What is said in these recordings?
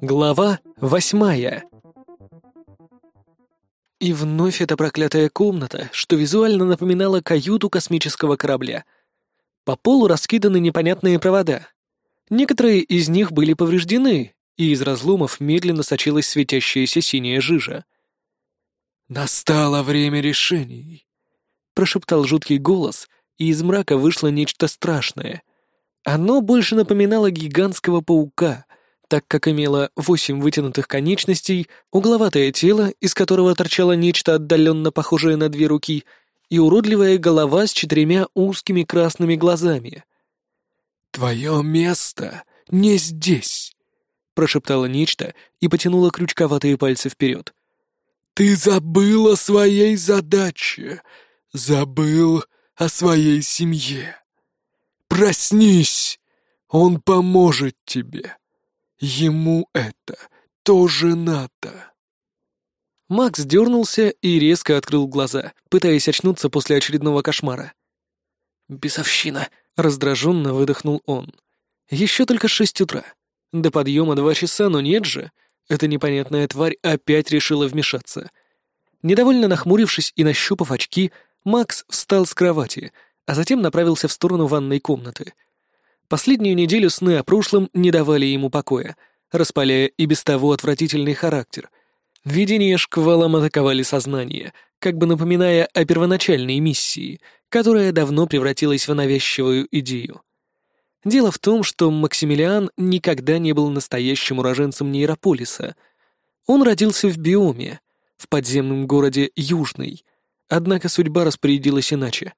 Глава восьмая И вновь эта проклятая комната, что визуально напоминала каюту космического корабля. По полу раскиданы непонятные провода. Некоторые из них были повреждены, и из разломов медленно сочилась светящаяся синяя жижа. «Настало время решений», — прошептал жуткий голос, и из мрака вышло нечто страшное. Оно больше напоминало гигантского паука, так как имело восемь вытянутых конечностей, угловатое тело, из которого торчало нечто отдаленно похожее на две руки, и уродливая голова с четырьмя узкими красными глазами. «Твое место не здесь», — прошептало нечто и потянуло крючковатые пальцы вперед. «Ты забыл о своей задаче, забыл о своей семье. Проснись, он поможет тебе. Ему это тоже надо». Макс дернулся и резко открыл глаза, пытаясь очнуться после очередного кошмара. «Бесовщина!» — раздраженно выдохнул он. «Еще только шесть утра. До подъема два часа, но нет же. Эта непонятная тварь опять решила вмешаться. Недовольно нахмурившись и нащупав очки, Макс встал с кровати, а затем направился в сторону ванной комнаты. Последнюю неделю сны о прошлом не давали ему покоя, распаляя и без того отвратительный характер. Видения шквалом атаковали сознание, как бы напоминая о первоначальной миссии, которая давно превратилась в навязчивую идею. Дело в том, что Максимилиан никогда не был настоящим уроженцем Нейрополиса. Он родился в биоме, в подземном городе Южный, однако судьба распорядилась иначе.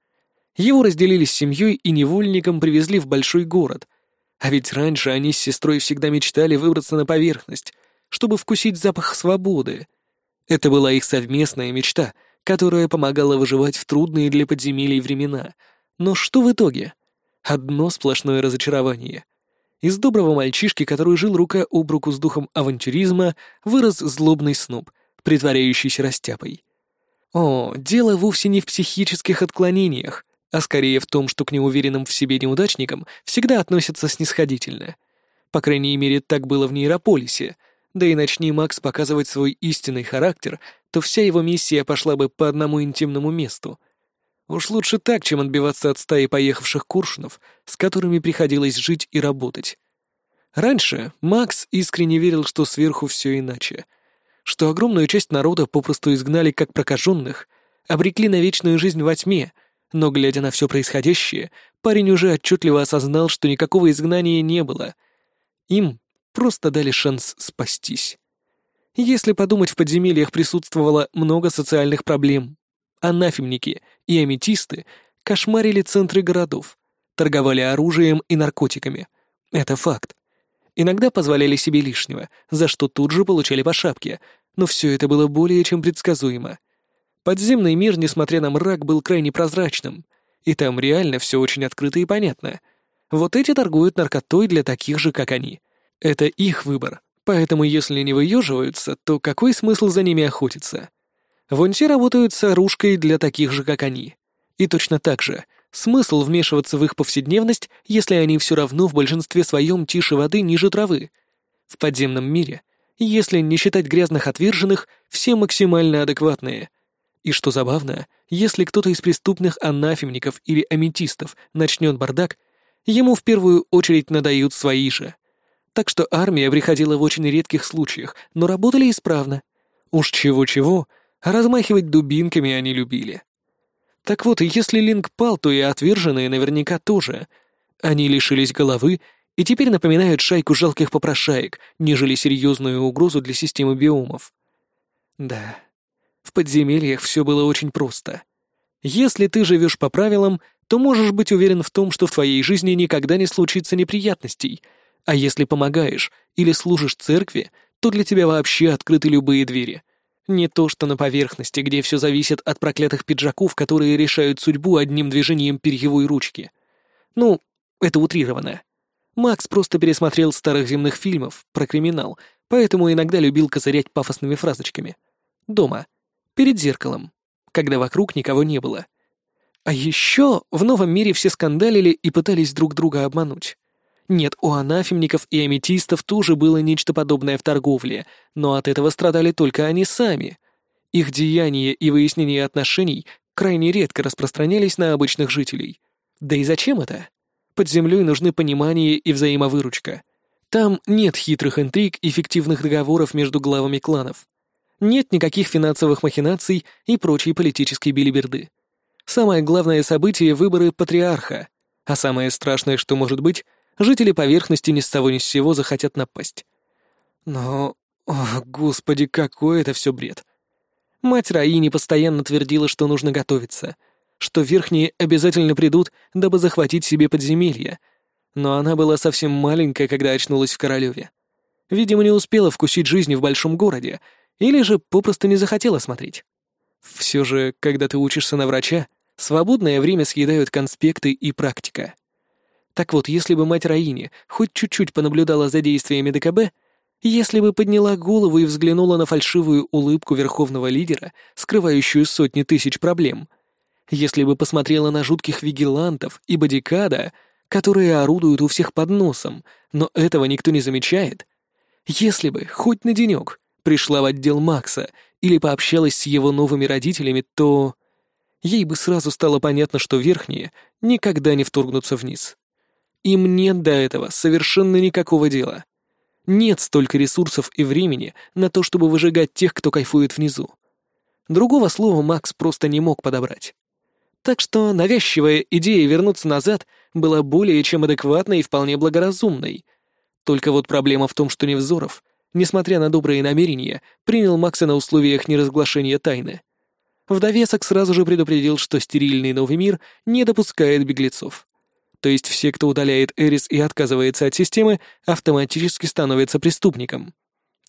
Его разделили с семьей и невольником привезли в большой город, а ведь раньше они с сестрой всегда мечтали выбраться на поверхность, чтобы вкусить запах свободы. Это была их совместная мечта, которая помогала выживать в трудные для подземелий времена. Но что в итоге? Одно сплошное разочарование. Из доброго мальчишки, который жил рука об руку с духом авантюризма, вырос злобный сноб, притворяющийся растяпой. О, дело вовсе не в психических отклонениях, а скорее в том, что к неуверенным в себе неудачникам всегда относятся снисходительно. По крайней мере, так было в Нейрополисе, да и начни Макс показывать свой истинный характер, то вся его миссия пошла бы по одному интимному месту — Уж лучше так, чем отбиваться от стаи поехавших куршунов, с которыми приходилось жить и работать. Раньше Макс искренне верил, что сверху все иначе. Что огромную часть народа попросту изгнали как прокаженных, обрекли на вечную жизнь во тьме, но, глядя на все происходящее, парень уже отчетливо осознал, что никакого изгнания не было. Им просто дали шанс спастись. Если подумать, в подземельях присутствовало много социальных проблем, анафемники и аметисты кошмарили центры городов, торговали оружием и наркотиками. Это факт. Иногда позволяли себе лишнего, за что тут же получали по шапке, но все это было более чем предсказуемо. Подземный мир, несмотря на мрак, был крайне прозрачным, и там реально все очень открыто и понятно. Вот эти торгуют наркотой для таких же, как они. Это их выбор, поэтому если не выеживаются, то какой смысл за ними охотиться? Вон те работают с оружкой для таких же, как они. И точно так же, смысл вмешиваться в их повседневность, если они все равно в большинстве своем тише воды ниже травы. В подземном мире, если не считать грязных отверженных, все максимально адекватные. И что забавно, если кто-то из преступных анафемников или аметистов начнет бардак, ему в первую очередь надают свои же. Так что армия приходила в очень редких случаях, но работали исправно. Уж чего-чего, размахивать дубинками они любили. Так вот, если Линк пал, то и отверженные наверняка тоже. Они лишились головы и теперь напоминают шайку жалких попрошаек, нежели серьезную угрозу для системы биомов. Да, в подземельях все было очень просто. Если ты живешь по правилам, то можешь быть уверен в том, что в твоей жизни никогда не случится неприятностей, а если помогаешь или служишь церкви, то для тебя вообще открыты любые двери — не то что на поверхности, где все зависит от проклятых пиджаков, которые решают судьбу одним движением перьевой ручки. Ну, это утрировано. Макс просто пересмотрел старых земных фильмов про криминал, поэтому иногда любил козырять пафосными фразочками. Дома. Перед зеркалом. Когда вокруг никого не было. А еще в новом мире все скандалили и пытались друг друга обмануть. Нет, у анафемников и аметистов тоже было нечто подобное в торговле, но от этого страдали только они сами. Их деяния и выяснение отношений крайне редко распространялись на обычных жителей. Да и зачем это? Под землей нужны понимание и взаимовыручка. Там нет хитрых интриг и фиктивных договоров между главами кланов. Нет никаких финансовых махинаций и прочей политической билиберды. Самое главное событие — выборы патриарха. А самое страшное, что может быть, жители поверхности ни с того ни с сего захотят напасть. Но, о, господи, какой это все бред. Мать Раини постоянно твердила, что нужно готовиться, что верхние обязательно придут, дабы захватить себе подземелье. Но она была совсем маленькая, когда очнулась в Королеве. Видимо, не успела вкусить жизни в большом городе, или же попросту не захотела смотреть. Все же, когда ты учишься на врача, свободное время съедают конспекты и практика. Так вот, если бы мать Раини хоть чуть-чуть понаблюдала за действиями ДКБ, если бы подняла голову и взглянула на фальшивую улыбку верховного лидера, скрывающую сотни тысяч проблем, если бы посмотрела на жутких вигилантов и бодикада, которые орудуют у всех под носом, но этого никто не замечает, если бы, хоть на денек, пришла в отдел Макса или пообщалась с его новыми родителями, то... Ей бы сразу стало понятно, что верхние никогда не вторгнутся вниз. Им нет до этого совершенно никакого дела. Нет столько ресурсов и времени на то, чтобы выжигать тех, кто кайфует внизу. Другого слова Макс просто не мог подобрать. Так что навязчивая идея вернуться назад была более чем адекватной и вполне благоразумной. Только вот проблема в том, что Невзоров, несмотря на добрые намерения, принял Макса на условиях неразглашения тайны. В довесок сразу же предупредил, что стерильный новый мир не допускает беглецов. То есть все, кто удаляет Эрис и отказывается от системы, автоматически становятся преступником.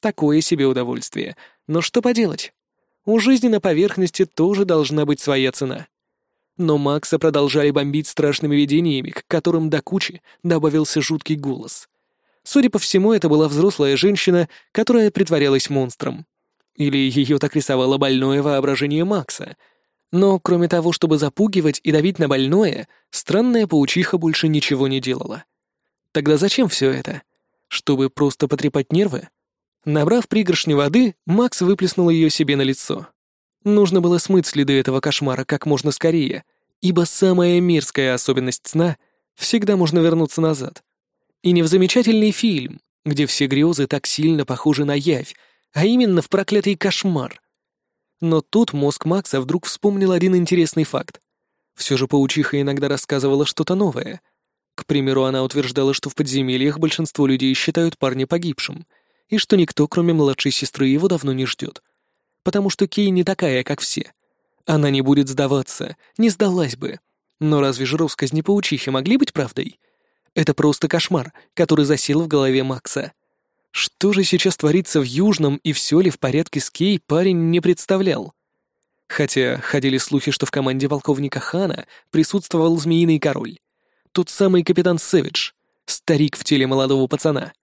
Такое себе удовольствие. Но что поделать? У жизни на поверхности тоже должна быть своя цена. Но Макса продолжали бомбить страшными видениями, к которым до кучи добавился жуткий голос. Судя по всему, это была взрослая женщина, которая притворялась монстром. Или ее так рисовало больное воображение Макса — но кроме того, чтобы запугивать и давить на больное, странная паучиха больше ничего не делала. Тогда зачем все это? Чтобы просто потрепать нервы? Набрав пригоршни воды, Макс выплеснул ее себе на лицо. Нужно было смыть следы этого кошмара как можно скорее, ибо самая мерзкая особенность сна — всегда можно вернуться назад. И не в замечательный фильм, где все грезы так сильно похожи на явь, а именно в проклятый кошмар — но тут мозг Макса вдруг вспомнил один интересный факт. Все же паучиха иногда рассказывала что-то новое. К примеру, она утверждала, что в подземельях большинство людей считают парня погибшим, и что никто, кроме младшей сестры, его давно не ждет. Потому что Кей не такая, как все. Она не будет сдаваться, не сдалась бы. Но разве же россказни паучихи могли быть правдой? Это просто кошмар, который засел в голове Макса. Что же сейчас творится в Южном и все ли в порядке с Кей, парень не представлял. Хотя ходили слухи, что в команде полковника Хана присутствовал Змеиный Король. Тот самый капитан Сэвидж, старик в теле молодого пацана.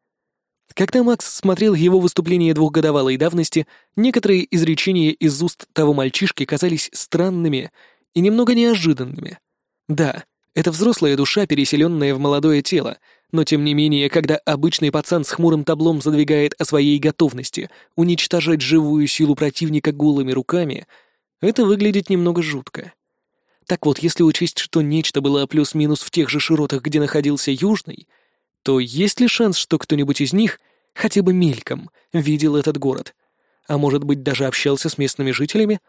Когда Макс смотрел его выступление двухгодовалой давности, некоторые изречения из уст того мальчишки казались странными и немного неожиданными. Да, это взрослая душа, переселенная в молодое тело, но тем не менее, когда обычный пацан с хмурым таблом задвигает о своей готовности уничтожать живую силу противника голыми руками, это выглядит немного жутко. Так вот, если учесть, что нечто было плюс-минус в тех же широтах, где находился Южный, то есть ли шанс, что кто-нибудь из них, хотя бы мельком, видел этот город? А может быть, даже общался с местными жителями?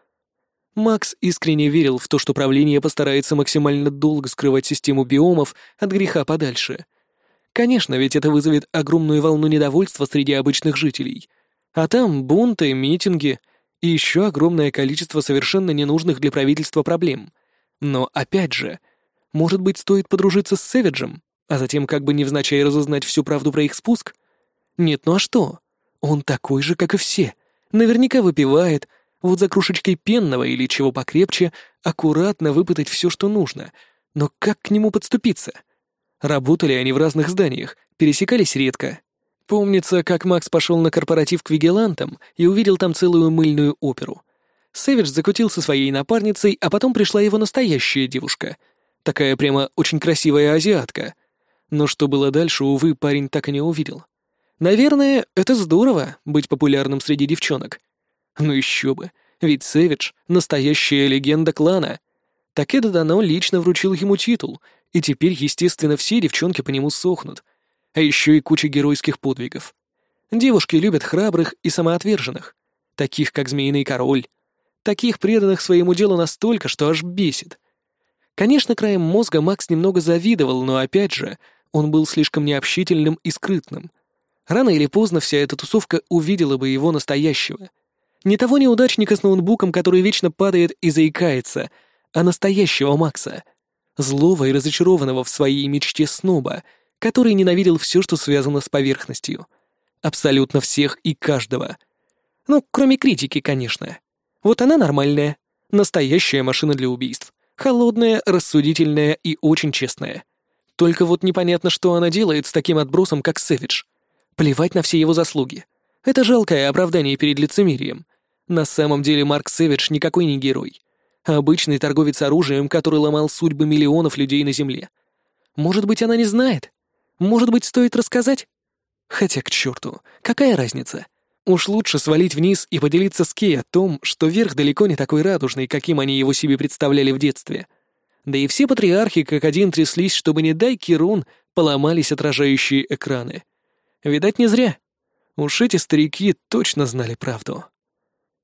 Макс искренне верил в то, что правление постарается максимально долго скрывать систему биомов от греха подальше — Конечно, ведь это вызовет огромную волну недовольства среди обычных жителей. А там бунты, митинги и еще огромное количество совершенно ненужных для правительства проблем. Но опять же, может быть, стоит подружиться с Сэвиджем, а затем как бы невзначай разузнать всю правду про их спуск? Нет, ну а что? Он такой же, как и все. Наверняка выпивает, вот за кружечкой пенного или чего покрепче, аккуратно выпытать все, что нужно. Но как к нему подступиться? Работали они в разных зданиях, пересекались редко. Помнится, как Макс пошел на корпоратив к вигелантам и увидел там целую мыльную оперу. Сэвидж закутил со своей напарницей, а потом пришла его настоящая девушка. Такая прямо очень красивая азиатка. Но что было дальше, увы, парень так и не увидел. Наверное, это здорово — быть популярным среди девчонок. Ну еще бы, ведь Сэвидж — настоящая легенда клана. Такеда Дано лично вручил ему титул, и теперь, естественно, все девчонки по нему сохнут. А еще и куча геройских подвигов. Девушки любят храбрых и самоотверженных, таких как Змеиный Король, таких преданных своему делу настолько, что аж бесит. Конечно, краем мозга Макс немного завидовал, но опять же, он был слишком необщительным и скрытным. Рано или поздно вся эта тусовка увидела бы его настоящего. Не того неудачника с ноутбуком, который вечно падает и заикается, а настоящего Макса. Злого и разочарованного в своей мечте сноба, который ненавидел все, что связано с поверхностью. Абсолютно всех и каждого. Ну, кроме критики, конечно. Вот она нормальная. Настоящая машина для убийств. Холодная, рассудительная и очень честная. Только вот непонятно, что она делает с таким отбросом, как Сэвидж. Плевать на все его заслуги. Это жалкое оправдание перед лицемерием. На самом деле Марк Сэвидж никакой не герой. Обычный торговец оружием, который ломал судьбы миллионов людей на Земле. Может быть, она не знает? Может быть, стоит рассказать? Хотя к черту, какая разница? Уж лучше свалить вниз и поделиться с Кей о том, что верх далеко не такой радужный, каким они его себе представляли в детстве. Да и все патриархи как один тряслись, чтобы не дай Кирун поломались отражающие экраны. Видать, не зря. Уж эти старики точно знали правду.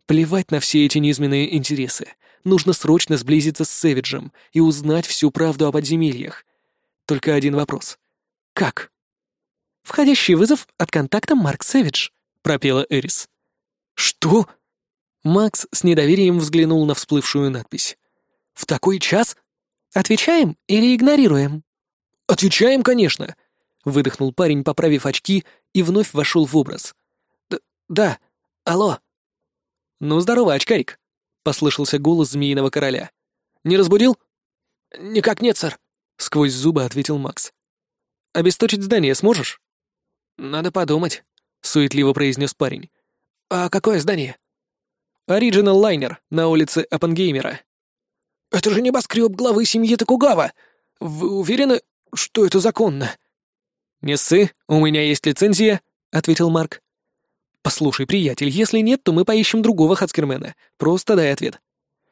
Плевать на все эти низменные интересы. Нужно срочно сблизиться с Сэвиджем и узнать всю правду о подземельях. Только один вопрос. Как? «Входящий вызов от контакта Марк Сэвидж», — пропела Эрис. «Что?» Макс с недоверием взглянул на всплывшую надпись. «В такой час? Отвечаем или игнорируем?» «Отвечаем, конечно!» Выдохнул парень, поправив очки, и вновь вошел в образ. «Да, алло». «Ну, здорово, очкарик», — послышался голос Змеиного Короля. «Не разбудил?» «Никак нет, сэр», — сквозь зубы ответил Макс. «Обесточить здание сможешь?» «Надо подумать», — суетливо произнес парень. «А какое здание?» «Ориджинал Лайнер на улице Оппенгеймера». «Это же небоскреб главы семьи Токугава! Вы уверены, что это законно?» «Не ссы, у меня есть лицензия», — ответил Марк. «Послушай, приятель, если нет, то мы поищем другого Хацкермена. Просто дай ответ».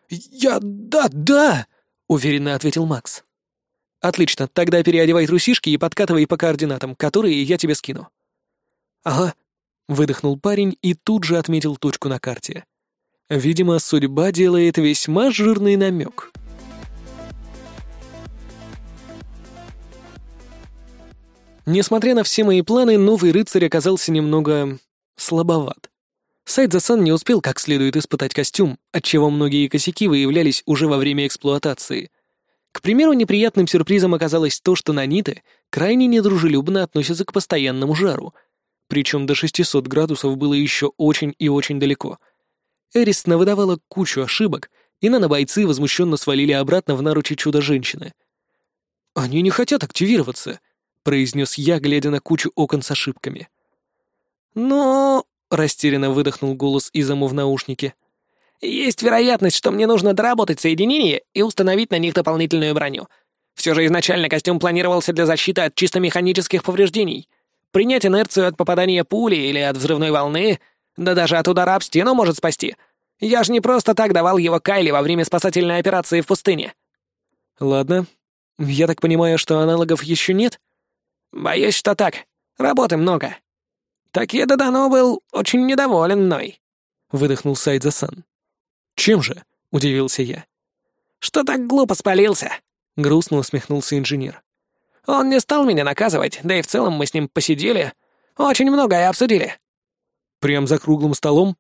«Я... да, да!» — уверенно ответил Макс. «Отлично, тогда переодевай трусишки и подкатывай по координатам, которые я тебе скину». «Ага», — выдохнул парень и тут же отметил точку на карте. Видимо, судьба делает весьма жирный намек. Несмотря на все мои планы, новый рыцарь оказался немного... слабоват. Сайдзасан не успел как следует испытать костюм, отчего многие косяки выявлялись уже во время эксплуатации. К примеру, неприятным сюрпризом оказалось то, что наниты крайне недружелюбно относятся к постоянному жару, причем до 600 градусов было еще очень и очень далеко. Эрис навыдавала кучу ошибок, и нанобойцы возмущенно свалили обратно в наручи чудо-женщины. «Они не хотят активироваться», — произнес я, глядя на кучу окон с ошибками. «Но...» — растерянно выдохнул голос Изаму в наушнике. «Есть вероятность, что мне нужно доработать соединение и установить на них дополнительную броню. Все же изначально костюм планировался для защиты от чисто механических повреждений. Принять инерцию от попадания пули или от взрывной волны, да даже от удара об стену может спасти. Я же не просто так давал его Кайли во время спасательной операции в пустыне». «Ладно. Я так понимаю, что аналогов еще нет?» «Боюсь, что так. Работы много». «Такеда Дано был очень недоволен мной», — выдохнул Сайдзасан. «Чем же?» — удивился я. «Что так глупо спалился?» — грустно усмехнулся инженер. «Он не стал меня наказывать, да и в целом мы с ним посидели. Очень многое обсудили». «Прям за круглым столом?»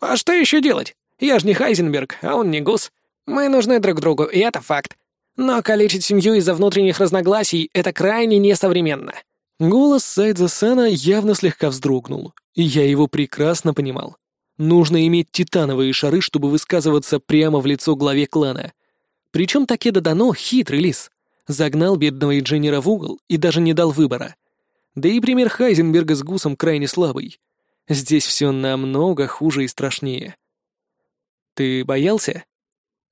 «А что еще делать? Я же не Хайзенберг, а он не Гус. Мы нужны друг другу, и это факт. Но калечить семью из-за внутренних разногласий — это крайне несовременно». Голос Сайдза Сана явно слегка вздрогнул, и я его прекрасно понимал. Нужно иметь титановые шары, чтобы высказываться прямо в лицо главе клана. Причем Такеда Дано — хитрый лис. Загнал бедного инженера в угол и даже не дал выбора. Да и пример Хайзенберга с Гусом крайне слабый. Здесь все намного хуже и страшнее. «Ты боялся?»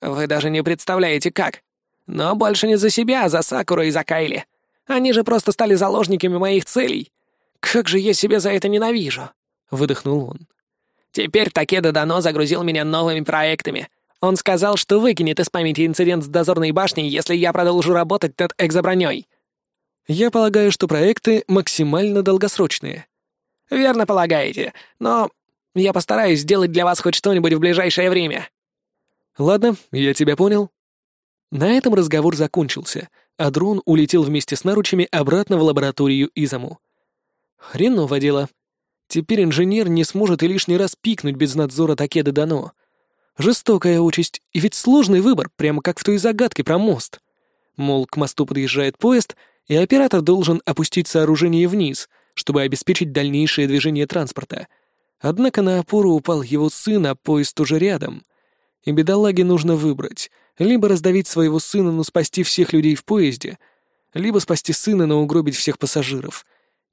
«Вы даже не представляете, как!» Но больше не за себя, а за Сакуру и за Кайли. Они же просто стали заложниками моих целей. Как же я себя за это ненавижу!» — выдохнул он. «Теперь Такеда Дано загрузил меня новыми проектами. Он сказал, что выкинет из памяти инцидент с дозорной башней, если я продолжу работать над экзоброней». «Я полагаю, что проекты максимально долгосрочные». «Верно полагаете, но я постараюсь сделать для вас хоть что-нибудь в ближайшее время». «Ладно, я тебя понял». На этом разговор закончился, а дрон улетел вместе с наручами обратно в лабораторию Изаму. Хреново дело. Теперь инженер не сможет и лишний раз пикнуть без надзора Такеда Дано. Жестокая участь, и ведь сложный выбор, прямо как в той загадке про мост. Мол, к мосту подъезжает поезд, и оператор должен опустить сооружение вниз, чтобы обеспечить дальнейшее движение транспорта. Однако на опору упал его сын, а поезд уже рядом. И бедолаге нужно выбрать — либо раздавить своего сына, но спасти всех людей в поезде, либо спасти сына, но угробить всех пассажиров.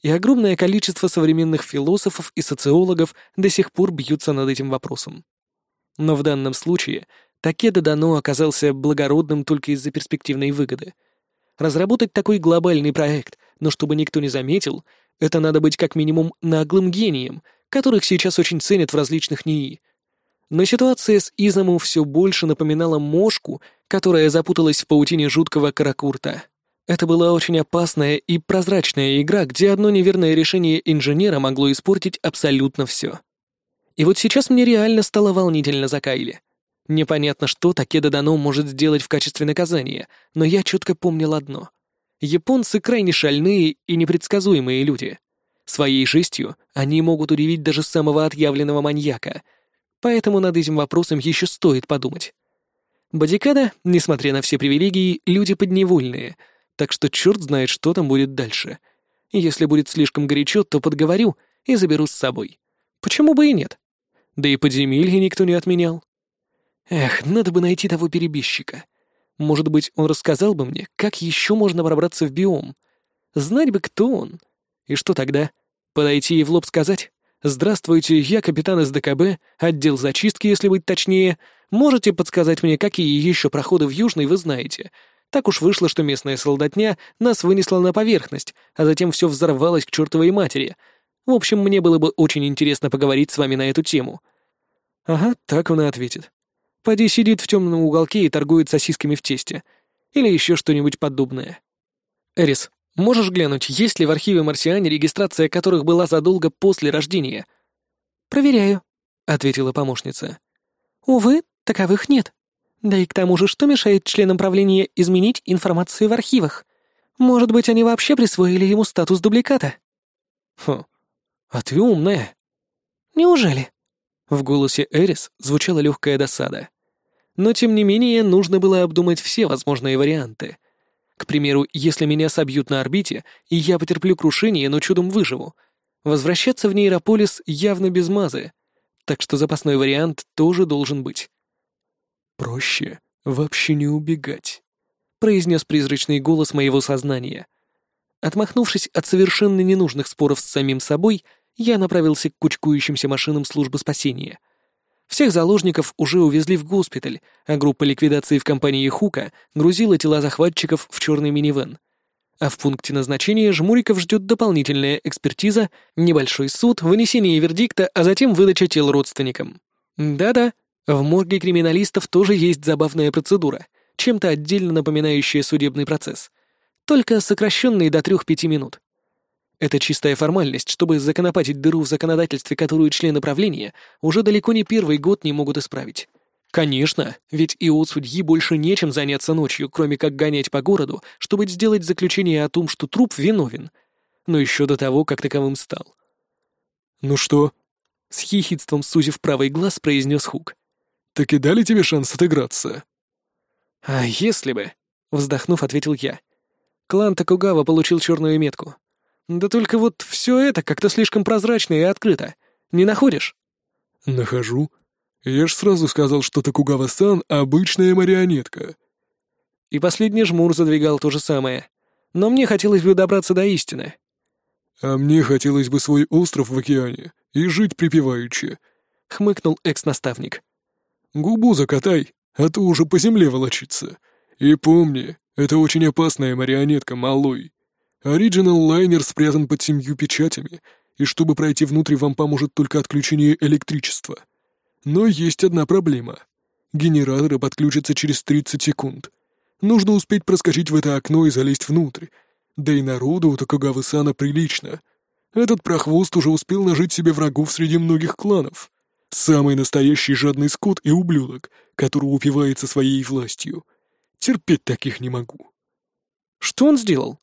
И огромное количество современных философов и социологов до сих пор бьются над этим вопросом. Но в данном случае Такеда Дано оказался благородным только из-за перспективной выгоды. Разработать такой глобальный проект, но чтобы никто не заметил, это надо быть как минимум наглым гением, которых сейчас очень ценят в различных НИИ. Но ситуация с Изаму все больше напоминала мошку, которая запуталась в паутине жуткого каракурта. Это была очень опасная и прозрачная игра, где одно неверное решение инженера могло испортить абсолютно все. И вот сейчас мне реально стало волнительно за Кайли. Непонятно, что Такеда Дано может сделать в качестве наказания, но я четко помнил одно. Японцы крайне шальные и непредсказуемые люди. Своей жестью они могут удивить даже самого отъявленного маньяка, поэтому над этим вопросом еще стоит подумать. Бодикада, несмотря на все привилегии, люди подневольные, так что черт знает, что там будет дальше. Если будет слишком горячо, то подговорю и заберу с собой. Почему бы и нет? Да и подземелье никто не отменял. Эх, надо бы найти того перебежчика. Может быть, он рассказал бы мне, как еще можно пробраться в биом. Знать бы, кто он. И что тогда? Подойти и в лоб сказать? «Здравствуйте, я капитан СДКБ, отдел зачистки, если быть точнее. Можете подсказать мне, какие еще проходы в Южный вы знаете? Так уж вышло, что местная солдатня нас вынесла на поверхность, а затем все взорвалось к чертовой матери. В общем, мне было бы очень интересно поговорить с вами на эту тему». Ага, так он и ответит. Поди сидит в темном уголке и торгует сосисками в тесте. Или еще что-нибудь подобное. Эрис, можешь глянуть, есть ли в архиве марсиане регистрация которых была задолго после рождения? Проверяю, ответила помощница. Увы, таковых нет. Да и к тому же, что мешает членам правления изменить информацию в архивах? Может быть, они вообще присвоили ему статус дубликата? Хм, а ты умная. Неужели? В голосе Эрис звучала легкая досада. Но, тем не менее, нужно было обдумать все возможные варианты. К примеру, если меня собьют на орбите, и я потерплю крушение, но чудом выживу, возвращаться в нейрополис явно без мазы, так что запасной вариант тоже должен быть. «Проще вообще не убегать», — произнес призрачный голос моего сознания. Отмахнувшись от совершенно ненужных споров с самим собой, я направился к кучкующимся машинам службы спасения — всех заложников уже увезли в госпиталь, а группа ликвидации в компании Хука грузила тела захватчиков в черный минивэн. А в пункте назначения Жмуриков ждет дополнительная экспертиза, небольшой суд, вынесение вердикта, а затем выдача тел родственникам. Да-да, в морге криминалистов тоже есть забавная процедура, чем-то отдельно напоминающая судебный процесс, только сокращенный до 3-5 минут. Это чистая формальность, чтобы законопатить дыру в законодательстве, которую члены правления уже далеко не первый год не могут исправить. Конечно, ведь и у судьи больше нечем заняться ночью, кроме как гонять по городу, чтобы сделать заключение о том, что труп виновен. Но еще до того, как таковым стал. «Ну что?» — с хихидством сузив правый глаз, произнес Хук. «Так и дали тебе шанс отыграться?» «А если бы?» — вздохнув, ответил я. «Клан Токугава получил черную метку. Да только вот все это как-то слишком прозрачно и открыто. Не находишь? Нахожу. Я ж сразу сказал, что Токугава-сан — обычная марионетка. И последний жмур задвигал то же самое. Но мне хотелось бы добраться до истины. А мне хотелось бы свой остров в океане и жить припеваючи, — хмыкнул экс-наставник. Губу закатай, а то уже по земле волочиться. И помни, это очень опасная марионетка, малой. Оригинал лайнер спрятан под семью печатями, и чтобы пройти внутрь, вам поможет только отключение электричества. Но есть одна проблема. Генераторы подключатся через 30 секунд. Нужно успеть проскочить в это окно и залезть внутрь. Да и народу у Токугавы-сана прилично. Этот прохвост уже успел нажить себе врагов среди многих кланов. Самый настоящий жадный скот и ублюдок, который упивается своей властью. Терпеть таких не могу. Что он сделал?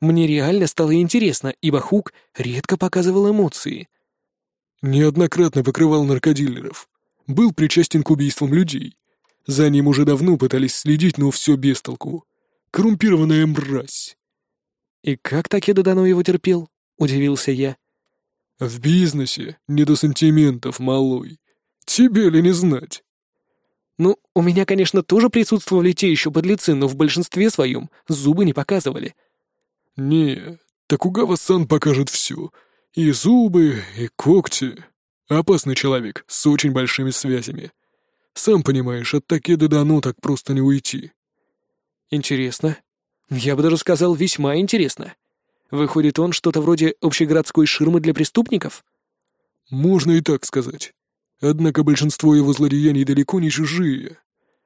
Мне реально стало интересно, ибо Хук редко показывал эмоции. Неоднократно покрывал наркодилеров. Был причастен к убийствам людей. За ним уже давно пытались следить, но все без толку. Коррумпированная мразь. «И как Такеда Дано его терпел?» — удивился я. «В бизнесе не до сантиментов, малой. Тебе ли не знать?» «Ну, у меня, конечно, тоже присутствовали те еще подлецы, но в большинстве своем зубы не показывали». «Не, Такугава-сан покажет все. И зубы, и когти. Опасный человек, с очень большими связями. Сам понимаешь, от Такеды Дано так просто не уйти». «Интересно. Я бы даже сказал, весьма интересно. Выходит, он что-то вроде общегородской ширмы для преступников? Можно и так сказать. Однако большинство его злодеяний далеко не чужие.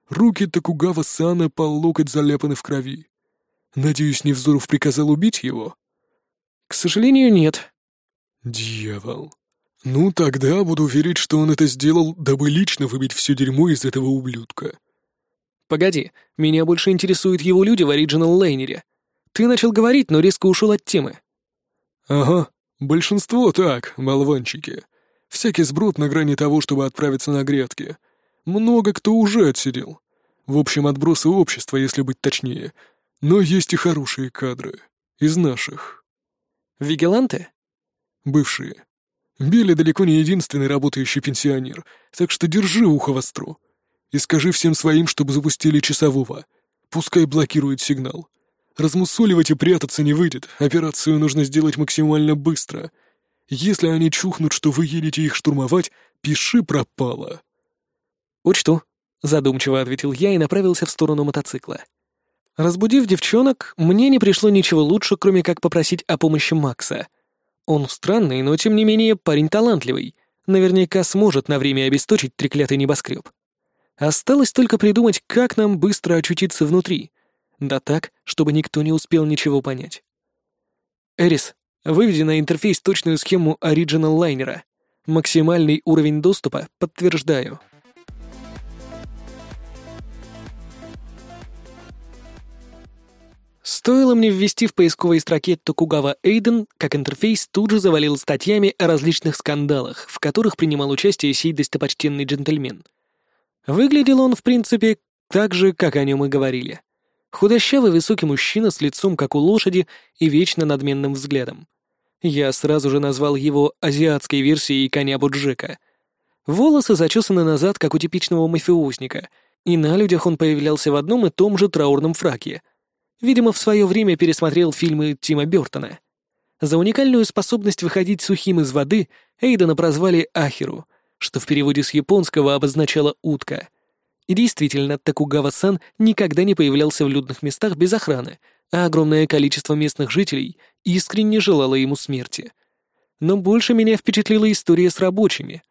Руки Токугава Сана по локоть заляпаны в крови. Надеюсь, Невзоров приказал убить его? К сожалению, нет. Дьявол. Ну, тогда буду верить, что он это сделал, дабы лично выбить все дерьмо из этого ублюдка. Погоди, меня больше интересуют его люди в оригинал лейнере. Ты начал говорить, но резко ушел от темы. Ага, большинство так, болванчики. Всякий сброд на грани того, чтобы отправиться на грядки. Много кто уже отсидел. В общем, отбросы общества, если быть точнее. Но есть и хорошие кадры. Из наших. Вигеланты? Бывшие. Билли далеко не единственный работающий пенсионер, так что держи ухо востро. И скажи всем своим, чтобы запустили часового. Пускай блокирует сигнал. Размусоливать и прятаться не выйдет, операцию нужно сделать максимально быстро. Если они чухнут, что вы едете их штурмовать, пиши пропало». «Учту», — задумчиво ответил я и направился в сторону мотоцикла. Разбудив девчонок, мне не пришло ничего лучше, кроме как попросить о помощи Макса. Он странный, но тем не менее парень талантливый. Наверняка сможет на время обесточить треклятый небоскреб. Осталось только придумать, как нам быстро очутиться внутри. Да так, чтобы никто не успел ничего понять. Эрис, выведи на интерфейс точную схему Original лайнера. Максимальный уровень доступа подтверждаю. Стоило мне ввести в поисковой строке Токугава Эйден, как интерфейс тут же завалил статьями о различных скандалах, в которых принимал участие сей достопочтенный джентльмен. Выглядел он, в принципе, так же, как о нем и говорили. Худощавый высокий мужчина с лицом, как у лошади, и вечно надменным взглядом. Я сразу же назвал его азиатской версией коня Буджека. Волосы зачесаны назад, как у типичного мафиозника, и на людях он появлялся в одном и том же траурном фраке. Видимо, в свое время пересмотрел фильмы Тима Бертона. За уникальную способность выходить сухим из воды Эйдена прозвали Ахиру, что в переводе с японского обозначало «утка». И действительно, Такугава-сан никогда не появлялся в людных местах без охраны, а огромное количество местных жителей искренне желало ему смерти. Но больше меня впечатлила история с рабочими.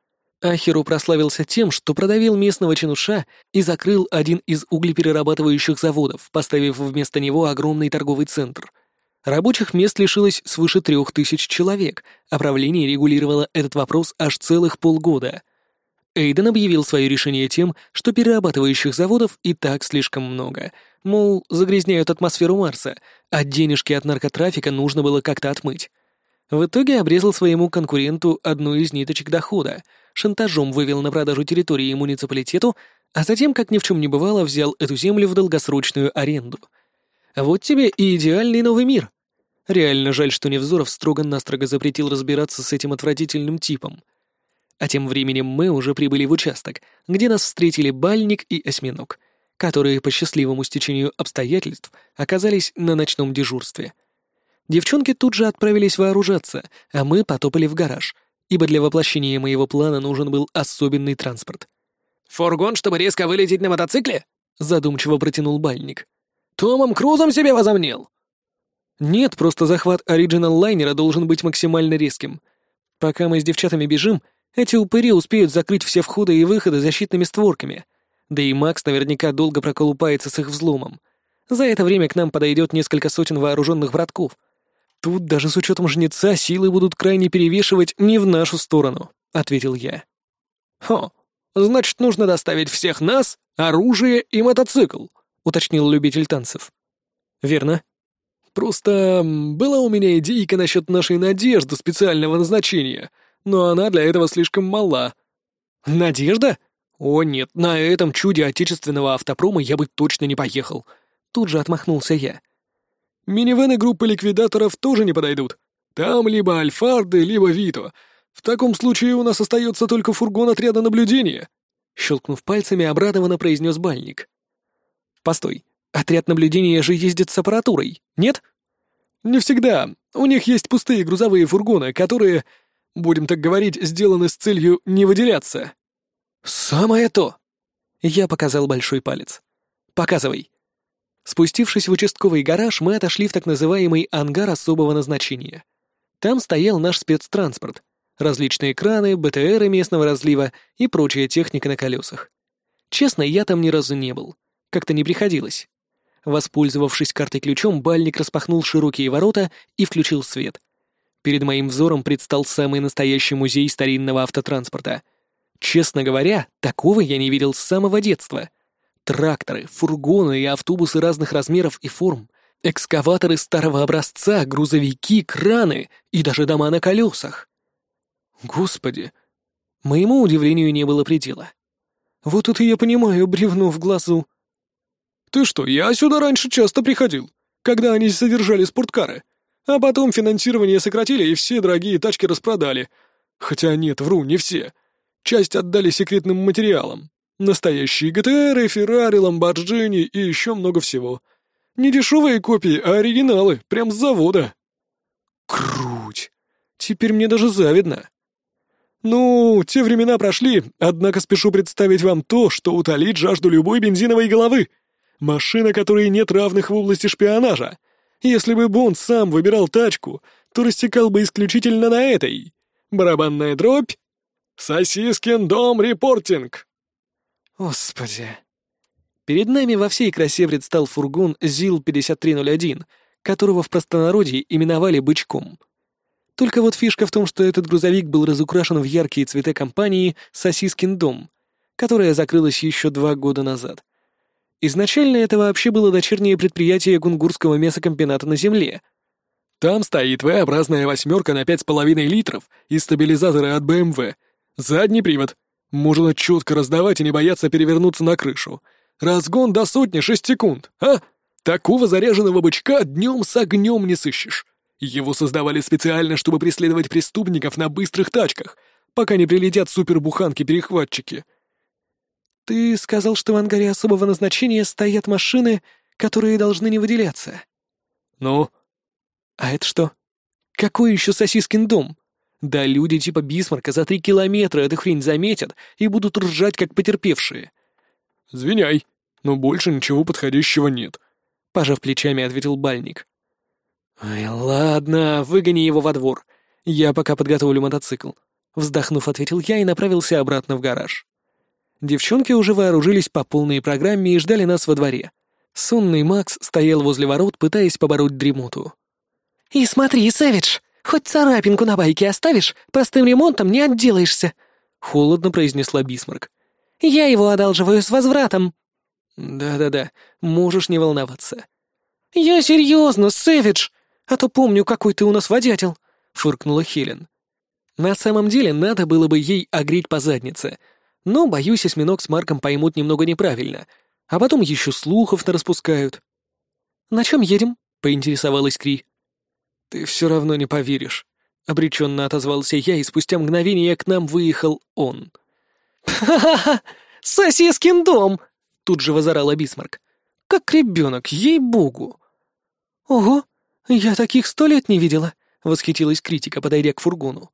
Ахиру прославился тем, что продавил местного чинуша и закрыл один из углеперерабатывающих заводов, поставив вместо него огромный торговый центр. Рабочих мест лишилось свыше трех тысяч человек, а правление регулировало этот вопрос аж целых полгода — Эйден объявил свое решение тем, что перерабатывающих заводов и так слишком много. Мол, загрязняют атмосферу Марса, а денежки от наркотрафика нужно было как-то отмыть. В итоге обрезал своему конкуренту одну из ниточек дохода, шантажом вывел на продажу территории муниципалитету, а затем, как ни в чем не бывало, взял эту землю в долгосрочную аренду. Вот тебе и идеальный новый мир. Реально жаль, что Невзоров строго-настрого запретил разбираться с этим отвратительным типом. А тем временем мы уже прибыли в участок, где нас встретили Бальник и Осьминог, которые по счастливому стечению обстоятельств оказались на ночном дежурстве. Девчонки тут же отправились вооружаться, а мы потопали в гараж, ибо для воплощения моего плана нужен был особенный транспорт. «Фургон, чтобы резко вылететь на мотоцикле?» — задумчиво протянул Бальник. «Томом Крузом себе возомнил?» Нет, просто захват оригинал лайнера должен быть максимально резким. Пока мы с девчатами бежим, эти упыри успеют закрыть все входы и выходы защитными створками. Да и Макс наверняка долго проколупается с их взломом. За это время к нам подойдет несколько сотен вооруженных братков. Тут даже с учетом жнеца силы будут крайне перевешивать не в нашу сторону, — ответил я. Хо, значит, нужно доставить всех нас, оружие и мотоцикл, — уточнил любитель танцев. Верно. Просто была у меня идейка насчет нашей надежды специального назначения, но она для этого слишком мала. Надежда? О нет, на этом чуде отечественного автопрома я бы точно не поехал. Тут же отмахнулся я. Минивены группы ликвидаторов тоже не подойдут. Там либо Альфарды, либо Вито. В таком случае у нас остается только фургон отряда наблюдения. Щелкнув пальцами, обрадованно произнес Бальник. Постой, Отряд наблюдения же ездит с аппаратурой, нет? Не всегда. У них есть пустые грузовые фургоны, которые, будем так говорить, сделаны с целью не выделяться. Самое то. Я показал большой палец. Показывай. Спустившись в участковый гараж, мы отошли в так называемый ангар особого назначения. Там стоял наш спецтранспорт, различные краны, БТРы местного разлива и прочая техника на колесах. Честно, я там ни разу не был. Как-то не приходилось. Воспользовавшись картой-ключом, бальник распахнул широкие ворота и включил свет. Перед моим взором предстал самый настоящий музей старинного автотранспорта. Честно говоря, такого я не видел с самого детства. Тракторы, фургоны и автобусы разных размеров и форм, экскаваторы старого образца, грузовики, краны и даже дома на колесах. Господи, моему удивлению не было предела. Вот это я понимаю бревно в глазу. «Ты что, я сюда раньше часто приходил, когда они содержали спорткары. А потом финансирование сократили и все дорогие тачки распродали. Хотя нет, вру, не все. Часть отдали секретным материалам. Настоящие ГТРы, Феррари, Ламборджини и еще много всего. Не дешевые копии, а оригиналы, прям с завода». «Круть! Теперь мне даже завидно». «Ну, те времена прошли, однако спешу представить вам то, что утолит жажду любой бензиновой головы», Машина, которой нет равных в области шпионажа. Если бы Бонд сам выбирал тачку, то рассекал бы исключительно на этой. Барабанная дробь. Сосискин дом репортинг. Господи. Перед нами во всей красе предстал фургон ЗИЛ-5301, которого в простонародье именовали «бычком». Только вот фишка в том, что этот грузовик был разукрашен в яркие цвета компании «Сосискин дом», которая закрылась еще два года назад. Изначально это вообще было дочернее предприятие Гунгурского мясокомбината на Земле. Там стоит V-образная восьмерка на пять с половиной литров и стабилизаторы от BMW. Задний привод. Можно четко раздавать и не бояться перевернуться на крышу. Разгон до сотни шесть секунд, а? Такого заряженного бычка днем с огнем не сыщешь. Его создавали специально, чтобы преследовать преступников на быстрых тачках, пока не прилетят супербуханки-перехватчики. «Ты сказал, что в ангаре особого назначения стоят машины, которые должны не выделяться». «Ну?» «А это что? Какой еще сосискин дом? Да люди типа Бисмарка за три километра эту хрень заметят и будут ржать, как потерпевшие». «Звиняй, но больше ничего подходящего нет», — пожав плечами, ответил Бальник. «Ай, ладно, выгони его во двор. Я пока подготовлю мотоцикл». Вздохнув, ответил я и направился обратно в гараж. Девчонки уже вооружились по полной программе и ждали нас во дворе. Сонный Макс стоял возле ворот, пытаясь побороть дремоту. «И смотри, Сэвидж, хоть царапинку на байке оставишь, простым ремонтом не отделаешься», — холодно произнесла Бисмарк. «Я его одалживаю с возвратом». «Да-да-да, можешь не волноваться». «Я серьезно, Сэвидж, а то помню, какой ты у нас водятел», — фыркнула Хелен. На самом деле, надо было бы ей огреть по заднице — но, боюсь, осьминог с Марком поймут немного неправильно, а потом еще слухов нараспускают. «На чем едем?» — поинтересовалась Кри. «Ты все равно не поверишь», — обреченно отозвался я, и спустя мгновение к нам выехал он. «Ха-ха-ха! Сосискин дом!» — тут же заорала Бисмарк. «Как ребенок, ей-богу!» «Ого, я таких сто лет не видела!» — восхитилась критика, подойдя к фургону.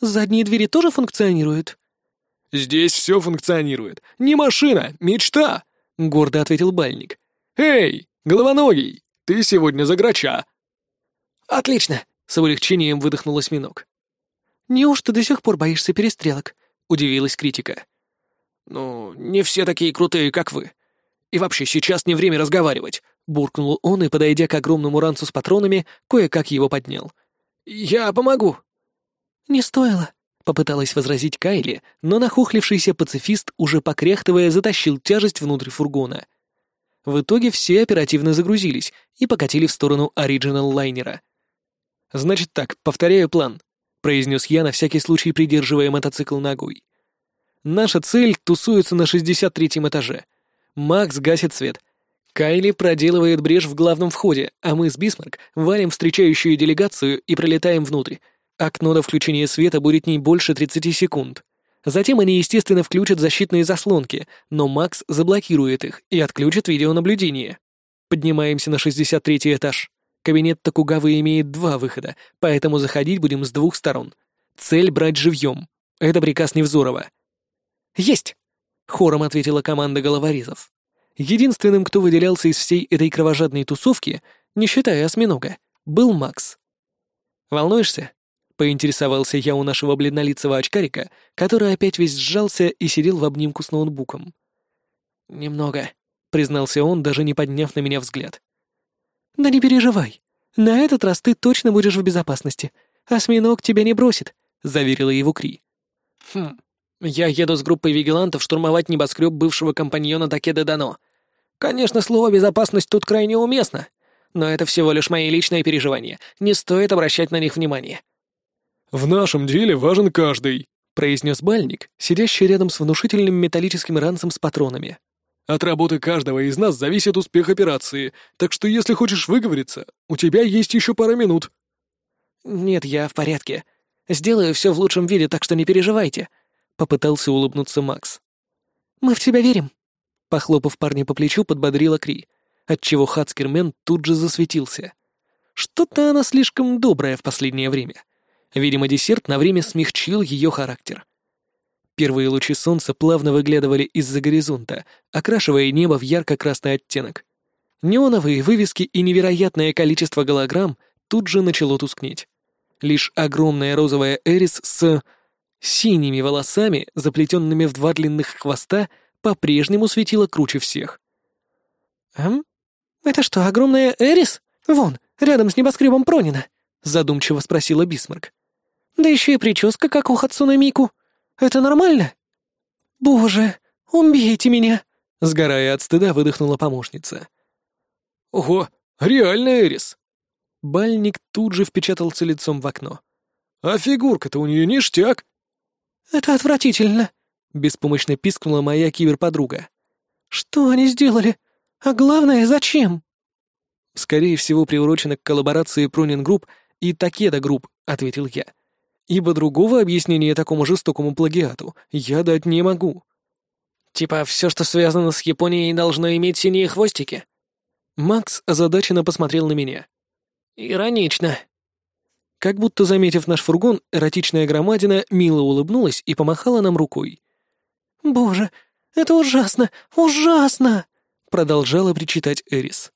«Задние двери тоже функционируют?» «Здесь все функционирует. Не машина, мечта!» — гордо ответил Бальник. «Эй, головоногий, ты сегодня за грача!» «Отлично!» — с облегчением выдохнул осьминог. «Неужто до сих пор боишься перестрелок?» — удивилась критика. «Ну, не все такие крутые, как вы. И вообще, сейчас не время разговаривать», — буркнул он и, подойдя к огромному ранцу с патронами, кое-как его поднял. «Я помогу». «Не стоило», — попыталась возразить Кайли, но нахохлившийся пацифист, уже покряхтывая, затащил тяжесть внутрь фургона. В итоге все оперативно загрузились и покатили в сторону оригинал лайнера. «Значит так, повторяю план», — произнес я, на всякий случай придерживая мотоцикл ногой. «Наша цель тусуется на 63-м этаже. Макс гасит свет. Кайли проделывает брешь в главном входе, а мы с Бисмарк валим встречающую делегацию и пролетаем внутрь. Окно до включения света будет не больше 30 секунд. Затем они, естественно, включат защитные заслонки, но Макс заблокирует их и отключит видеонаблюдение. Поднимаемся на 63 этаж. Кабинет Токугавы имеет два выхода, поэтому заходить будем с двух сторон. Цель — брать живьем. Это приказ Невзорова. «Есть!» — хором ответила команда головорезов. Единственным, кто выделялся из всей этой кровожадной тусовки, не считая осьминога, был Макс. «Волнуешься?» Поинтересовался я у нашего бледнолицего очкарика, который опять весь сжался и сидел в обнимку с ноутбуком. «Немного», — признался он, даже не подняв на меня взгляд. «Да не переживай. На этот раз ты точно будешь в безопасности. Осьминог тебя не бросит», — заверила его Кри. «Хм, я еду с группой вигилантов штурмовать небоскреб бывшего компаньона Такеда Дано. Конечно, слово «безопасность» тут крайне уместно, но это всего лишь мои личные переживания. Не стоит обращать на них внимания. «В нашем деле важен каждый», — произнес Бальник, сидящий рядом с внушительным металлическим ранцем с патронами. «От работы каждого из нас зависит успех операции, так что если хочешь выговориться, у тебя есть еще пара минут». «Нет, я в порядке. Сделаю все в лучшем виде, так что не переживайте», — попытался улыбнуться Макс. «Мы в тебя верим», — похлопав парня по плечу, подбодрила Кри, отчего Хацкермен тут же засветился. Что-то она слишком добрая в последнее время. Видимо, десерт на время смягчил ее характер. Первые лучи солнца плавно выглядывали из-за горизонта, окрашивая небо в ярко-красный оттенок. Неоновые вывески и невероятное количество голограмм тут же начало тускнеть. Лишь огромная розовая Эрис с синими волосами, заплетенными в два длинных хвоста, по-прежнему светила круче всех. «Эм? Это что, огромная Эрис? Вон, рядом с небоскребом Пронина?» — задумчиво спросила Бисмарк. Да еще и прическа, как у Хацуна Мику. Это нормально? Боже, убейте меня!» Сгорая от стыда, выдохнула помощница. «Ого, реально Эрис!» Бальник тут же впечатался лицом в окно. «А фигурка-то у нее ништяк!» «Это отвратительно!» — беспомощно пискнула моя киберподруга. «Что они сделали? А главное, зачем?» «Скорее всего, приурочено к коллаборации Пронин Групп и Такеда Групп», — ответил я ибо другого объяснения такому жестокому плагиату я дать не могу. Типа все, что связано с Японией, должно иметь синие хвостики? Макс озадаченно посмотрел на меня. Иронично. Как будто заметив наш фургон, эротичная громадина мило улыбнулась и помахала нам рукой. «Боже, это ужасно, ужасно!» продолжала причитать Эрис.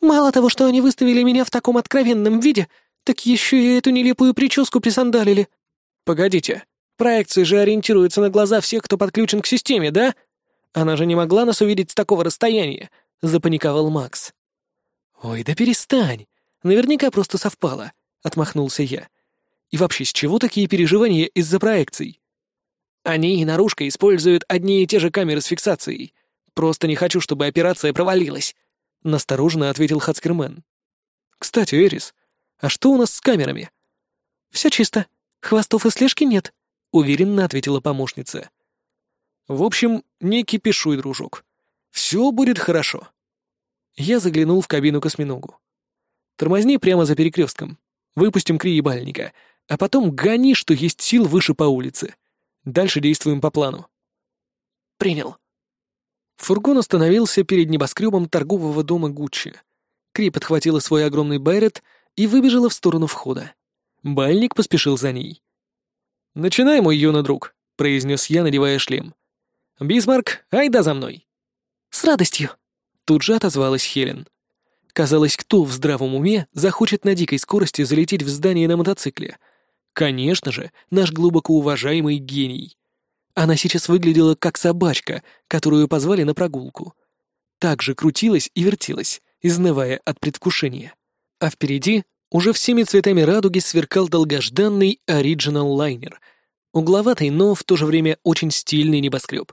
«Мало того, что они выставили меня в таком откровенном виде, так еще и эту нелепую прическу присандалили. Погодите, проекции же ориентируются на глаза всех, кто подключен к системе, да? Она же не могла нас увидеть с такого расстояния, запаниковал Макс. Ой, да перестань. Наверняка просто совпало, отмахнулся я. И вообще, с чего такие переживания из-за проекций? Они и наружка используют одни и те же камеры с фиксацией. Просто не хочу, чтобы операция провалилась, настороженно ответил Хацкермен. Кстати, Эрис, а что у нас с камерами?» «Все чисто. Хвостов и слежки нет», — уверенно ответила помощница. «В общем, не кипишуй, дружок. Все будет хорошо». Я заглянул в кабину косминогу. «Тормозни прямо за перекрестком. Выпустим криебальника, а потом гони, что есть сил выше по улице. Дальше действуем по плану». «Принял». Фургон остановился перед небоскребом торгового дома Гуччи. Кри подхватила свой огромный Байрет и выбежала в сторону входа. Бальник поспешил за ней. «Начинай, мой юный друг», — произнес я, надевая шлем. «Бисмарк, айда за мной!» «С радостью!» — тут же отозвалась Хелен. Казалось, кто в здравом уме захочет на дикой скорости залететь в здание на мотоцикле? Конечно же, наш глубоко уважаемый гений. Она сейчас выглядела как собачка, которую позвали на прогулку. Так же крутилась и вертелась, изнывая от предвкушения. А впереди уже всеми цветами радуги сверкал долгожданный Original лайнер. Угловатый, но в то же время очень стильный небоскреб.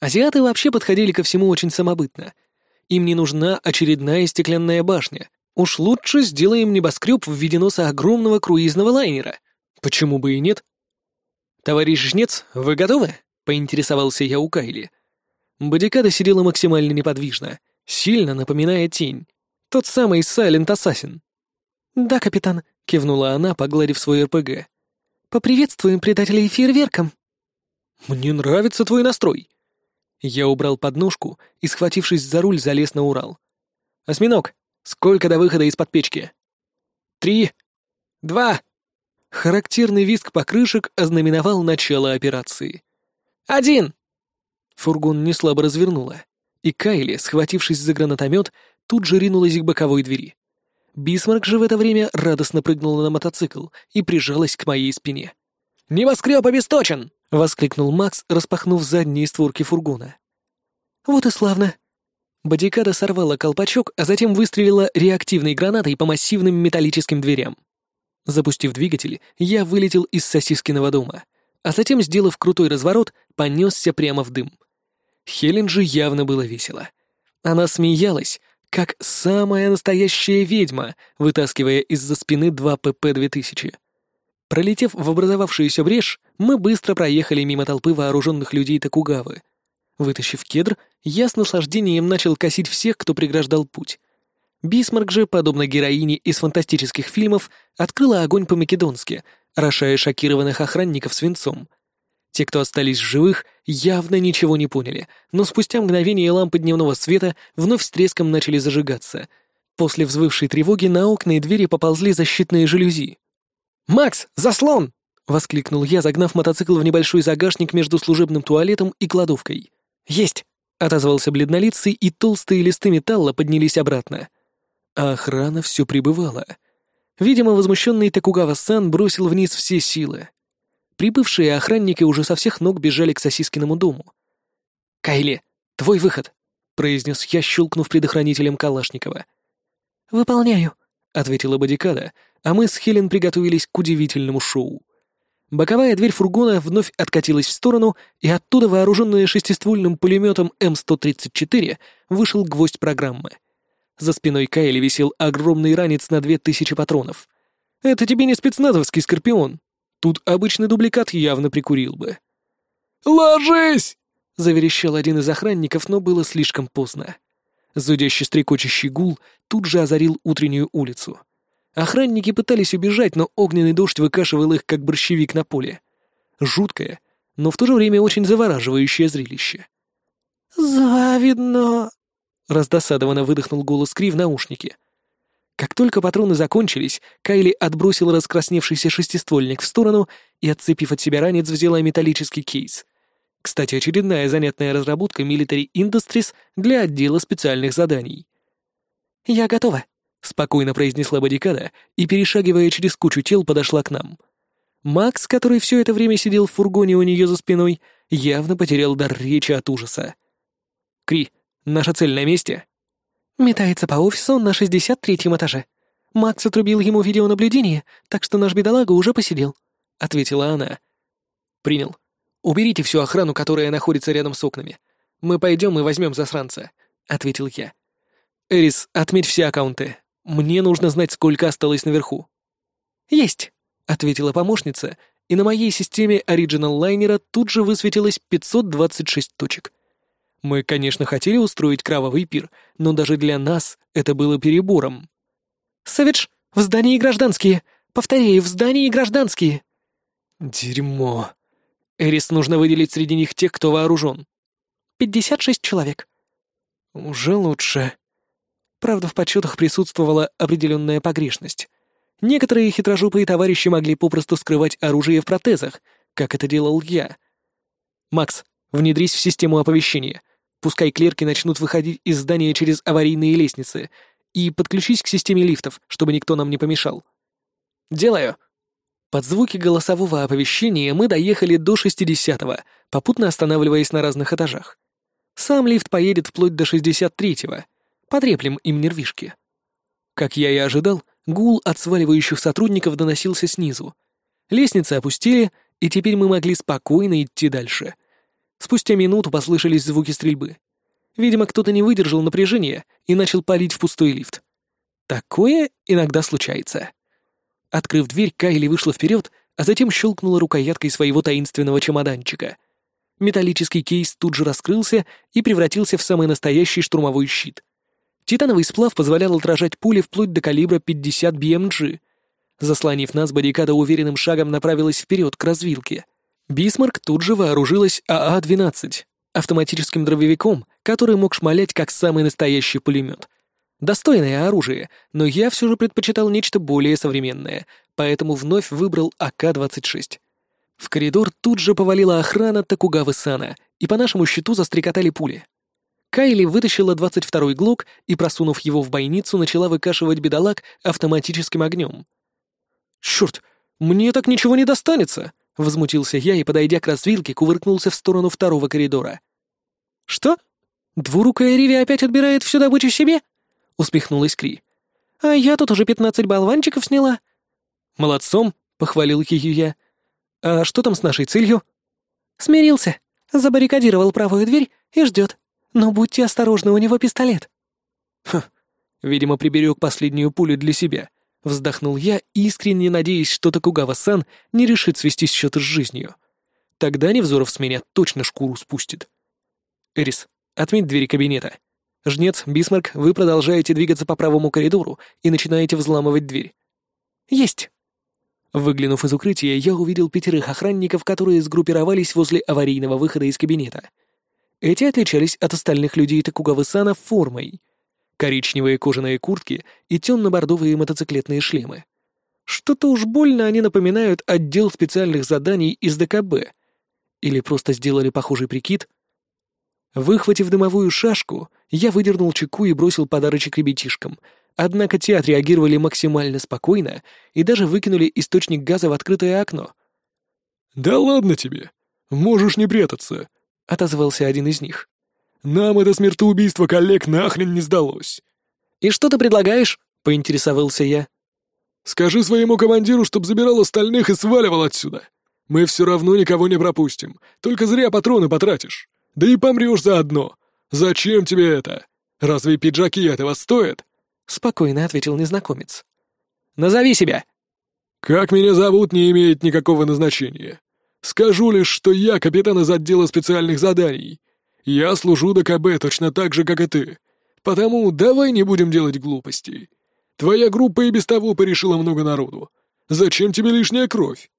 Азиаты вообще подходили ко всему очень самобытно — им не нужна очередная стеклянная башня. Уж лучше сделаем небоскреб в виде носа огромного круизного лайнера. Почему бы и нет? «Товарищ Жнец, вы готовы?» — поинтересовался я у Кайли. Бодикада сидела максимально неподвижно, сильно напоминая тень. Тот самый Сайлент Ассасин. «Да, капитан», — кивнула она, погладив свой РПГ. «Поприветствуем предателей фейерверком». «Мне нравится твой настрой», я убрал подножку и, схватившись за руль, залез на Урал. «Осьминог, сколько до выхода из-под печки?» «Три! Два!» Характерный визг покрышек ознаменовал начало операции. «Один!» Фургон неслабо развернуло, и Кайли, схватившись за гранатомет, тут же ринулась к боковой двери. Бисмарк же в это время радостно прыгнула на мотоцикл и прижалась к моей спине. «Небоскреб обесточен!» — воскликнул Макс, распахнув задние створки фургона. «Вот и славно!» Бодикада сорвала колпачок, а затем выстрелила реактивной гранатой по массивным металлическим дверям. Запустив двигатель, я вылетел из сосискиного дома, а затем, сделав крутой разворот, понесся прямо в дым. Хелен же явно было весело. Она смеялась, как самая настоящая ведьма, вытаскивая из-за спины два ПП-2000. Пролетев в образовавшуюся брешь, мы быстро проехали мимо толпы вооруженных людей Токугавы. Вытащив кедр, я с наслаждением начал косить всех, кто преграждал путь. Бисмарк же, подобно героине из фантастических фильмов, открыла огонь по-македонски, орошая шокированных охранников свинцом. Те, кто остались в живых, явно ничего не поняли, но спустя мгновение лампы дневного света вновь с треском начали зажигаться. После взвывшей тревоги на окна и двери поползли защитные жалюзи. «Макс, заслон!» — воскликнул я, загнав мотоцикл в небольшой загашник между служебным туалетом и кладовкой. «Есть!» — отозвался бледнолицый, и толстые листы металла поднялись обратно. А охрана все прибывала. Видимо, возмущенный Такугава-сан бросил вниз все силы. Прибывшие охранники уже со всех ног бежали к сосискиному дому. «Кайли, твой выход!» — произнес я, щелкнув предохранителем Калашникова. «Выполняю», — ответила Бодикада, а мы с Хелен приготовились к удивительному шоу. Боковая дверь фургона вновь откатилась в сторону, и оттуда, вооруженная шестиствольным пулеметом М134, вышел гвоздь программы. За спиной Кайли висел огромный ранец на две тысячи патронов. Это тебе не спецназовский скорпион. Тут обычный дубликат явно прикурил бы. «Ложись!» — заверещал один из охранников, но было слишком поздно. Зудящий стрекочущий гул тут же озарил утреннюю улицу. Охранники пытались убежать, но огненный дождь выкашивал их, как борщевик на поле. Жуткое, но в то же время очень завораживающее зрелище. «Завидно!» — раздосадованно выдохнул голос Кри в наушнике. Как только патроны закончились, Кайли отбросил раскрасневшийся шестиствольник в сторону и, отцепив от себя ранец, взяла металлический кейс. Кстати, очередная занятная разработка Military Industries для отдела специальных заданий. «Я готова», спокойно произнесла Бодикада и, перешагивая через кучу тел, подошла к нам. Макс, который все это время сидел в фургоне у нее за спиной, явно потерял дар речи от ужаса. «Кри, наша цель на месте?» «Метается по офису на 63-м этаже. Макс отрубил ему видеонаблюдение, так что наш бедолага уже посидел», — ответила она. «Принял. Уберите всю охрану, которая находится рядом с окнами. Мы пойдем и возьмем засранца», — ответил я. «Эрис, отметь все аккаунты. Мне нужно знать, сколько осталось наверху». «Есть», — ответила помощница, и на моей системе Original лайнера тут же высветилось 526 точек. Мы, конечно, хотели устроить кровавый пир, но даже для нас это было перебором. «Сэвидж, в здании гражданские! Повторяю, в здании гражданские!» «Дерьмо!» Эрис нужно выделить среди них тех, кто вооружен. «Пятьдесят шесть человек». «Уже лучше», Правда, в подсчетах присутствовала определенная погрешность. Некоторые хитрожопые товарищи могли попросту скрывать оружие в протезах, как это делал я. «Макс, внедрись в систему оповещения. Пускай клерки начнут выходить из здания через аварийные лестницы. и подключись к системе лифтов, чтобы никто нам не помешал». «Делаю». Под звуки голосового оповещения мы доехали до 60-го, попутно останавливаясь на разных этажах. Сам лифт поедет вплоть до 63-го. Потреплем им нервишки. Как я и ожидал, гул от сваливающих сотрудников доносился снизу. Лестницы опустили, и теперь мы могли спокойно идти дальше. Спустя минуту послышались звуки стрельбы. Видимо, кто-то не выдержал напряжения и начал палить в пустой лифт. Такое иногда случается. Открыв дверь, Кайли вышла вперед, а затем щелкнула рукояткой своего таинственного чемоданчика. Металлический кейс тут же раскрылся и превратился в самый настоящий штурмовой щит. Титановый сплав позволял отражать пули вплоть до калибра 50 BMG. Заслонив нас, бодикада уверенным шагом направилась вперед к развилке. Бисмарк тут же вооружилась АА-12, автоматическим дробовиком, который мог шмалять как самый настоящий пулемет. Достойное оружие, но я все же предпочитал нечто более современное, поэтому вновь выбрал АК-26. В коридор тут же повалила охрана Такугавы-сана, и по нашему счету застрекотали пули. Кайли вытащила 22-й глок и, просунув его в бойницу, начала выкашивать бедолаг автоматическим огнем. «Черт, мне так ничего не достанется!» — возмутился я и, подойдя к развилке, кувыркнулся в сторону второго коридора. «Что? Двурукая Риви опять отбирает всю добычу себе?» — усмехнулась Кри. «А я тут уже пятнадцать болванчиков сняла». «Молодцом», — похвалил ее я. «А что там с нашей целью?» «Смирился. Забаррикадировал правую дверь и ждет. Но будьте осторожны, у него пистолет». «Хм, видимо, приберег последнюю пулю для себя», — вздохнул я, искренне надеясь, что Токугава-сан не решит свести счеты с жизнью. Тогда Невзоров с меня точно шкуру спустит. «Эрис, отметь двери кабинета. Жнец, Бисмарк, вы продолжаете двигаться по правому коридору и начинаете взламывать дверь». «Есть». Выглянув из укрытия, я увидел пятерых охранников, которые сгруппировались возле аварийного выхода из кабинета. Эти отличались от остальных людей Токугавы-сана формой. Коричневые кожаные куртки и темно-бордовые мотоциклетные шлемы. Что-то уж больно они напоминают отдел специальных заданий из ДКБ. Или просто сделали похожий прикид. Выхватив дымовую шашку, я выдернул чеку и бросил подарочек ребятишкам — Однако те отреагировали максимально спокойно и даже выкинули источник газа в открытое окно. «Да ладно тебе! Можешь не прятаться!» — отозвался один из них. «Нам это смертоубийство коллег нахрен не сдалось!» «И что ты предлагаешь?» — поинтересовался я. «Скажи своему командиру, чтоб забирал остальных и сваливал отсюда. Мы все равно никого не пропустим, только зря патроны потратишь. Да и помрешь заодно. Зачем тебе это? Разве пиджаки этого стоят?» — спокойно ответил незнакомец. «Назови себя!» «Как меня зовут, не имеет никакого назначения. Скажу лишь, что я капитан из отдела специальных заданий. Я служу ДКБ точно так же, как и ты. Потому давай не будем делать глупостей. Твоя группа и без того порешила много народу. Зачем тебе лишняя кровь?»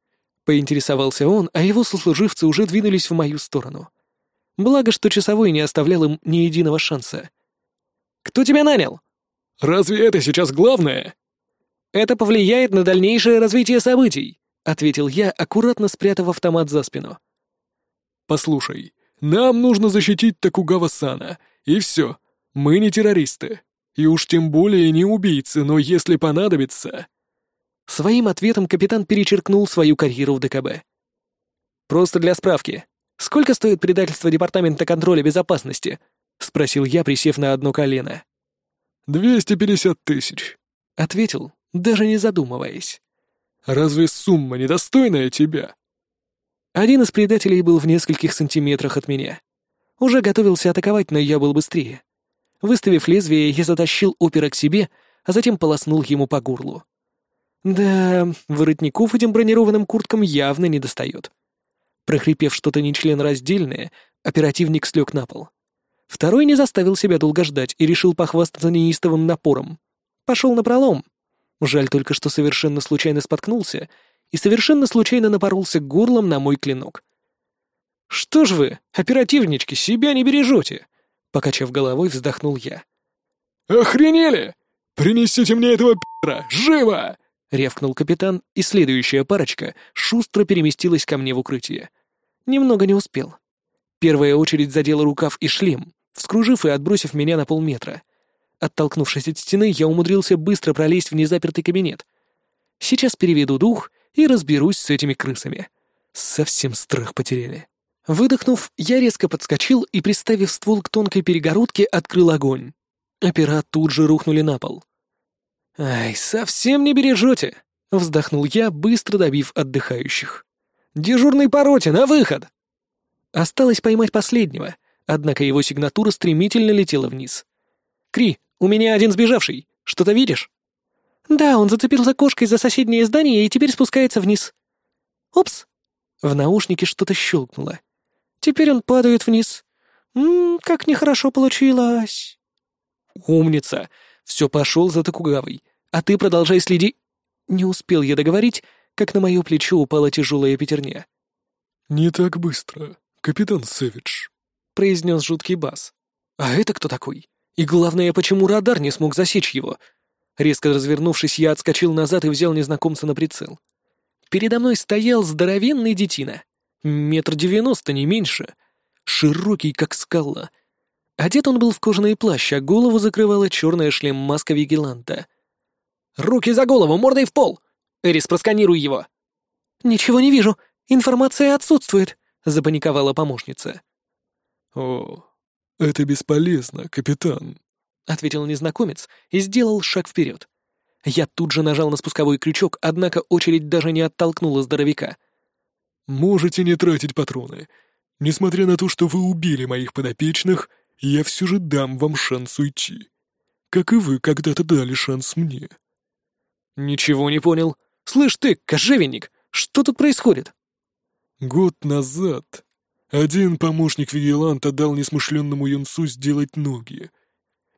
Поинтересовался он, а его сослуживцы уже двинулись в мою сторону. Благо, что часовой не оставлял им ни единого шанса. «Кто тебя нанял?» Разве это сейчас главное?» «Это повлияет на дальнейшее развитие событий», — ответил я, аккуратно спрятав автомат за спину. «Послушай, нам нужно защитить Такугава-сана, и все. Мы не террористы. И уж тем более не убийцы, но если понадобится...» Своим ответом капитан перечеркнул свою карьеру в ДКБ. «Просто для справки. Сколько стоит предательство Департамента контроля безопасности?» — спросил я, присев на одно колено. «Двести пятьдесят тысяч», — ответил, даже не задумываясь. «Разве сумма недостойная тебя?» Один из предателей был в нескольких сантиметрах от меня. Уже готовился атаковать, но я был быстрее. Выставив лезвие, я затащил опера к себе, а затем полоснул ему по горлу. Да, воротников этим бронированным курткам явно не достает. Прохрипев что-то нечленораздельное, оперативник слег на пол. Второй не заставил себя долго ждать и решил похвастаться неистовым напором. Пошел на пролом. Жаль только, что совершенно случайно споткнулся и совершенно случайно напоролся горлом на мой клинок. «Что ж вы, оперативнички, себя не бережете?» Покачав головой, вздохнул я. «Охренели! Принесите мне этого пи***ра! Живо!» — рявкнул капитан, и следующая парочка шустро переместилась ко мне в укрытие. Немного не успел. Первая очередь задела рукав и шлем, вскружив и отбросив меня на полметра. Оттолкнувшись от стены, я умудрился быстро пролезть в незапертый кабинет. Сейчас переведу дух и разберусь с этими крысами. Совсем страх потеряли. Выдохнув, я резко подскочил и, приставив ствол к тонкой перегородке, открыл огонь. Опера тут же рухнули на пол. «Ай, совсем не бережете!» — вздохнул я, быстро добив отдыхающих. «Дежурный по роте, на выход!» Осталось поймать последнего, однако его сигнатура стремительно летела вниз. «Кри, у меня один сбежавший. Что-то видишь?» «Да, он зацепился кошкой за соседнее здание и теперь спускается вниз». «Упс!» В наушнике что-то щелкнуло. «Теперь он падает вниз. Ммм, как нехорошо получилось». «Умница! Все пошел за Токугавой, а ты продолжай следить...» Не успел я договорить, как на мое плечо упала тяжелая пятерня. «Не так быстро, капитан Сэвидж», — произнес жуткий бас. «А это кто такой? И главное, почему радар не смог засечь его?» Резко развернувшись, я отскочил назад и взял незнакомца на прицел. Передо мной стоял здоровенный детина. Метр девяносто, не меньше. Широкий, как скала. Одет он был в кожаный плащ, а голову закрывала черная шлем-маска Вигеланта. «Руки за голову, мордой в пол! Эрис, просканируй его!» «Ничего не вижу. Информация отсутствует», — запаниковала помощница. «О, это бесполезно, капитан», — ответил незнакомец и сделал шаг вперед. Я тут же нажал на спусковой крючок, однако очередь даже не оттолкнула здоровяка. «Можете не тратить патроны. Несмотря на то, что вы убили моих подопечных, я все же дам вам шанс уйти. Как и вы когда-то дали шанс мне». «Ничего не понял. Слышь ты, кожевенник, что тут происходит?» Год назад один помощник Вигеланта дал несмышленному юнцу сделать ноги.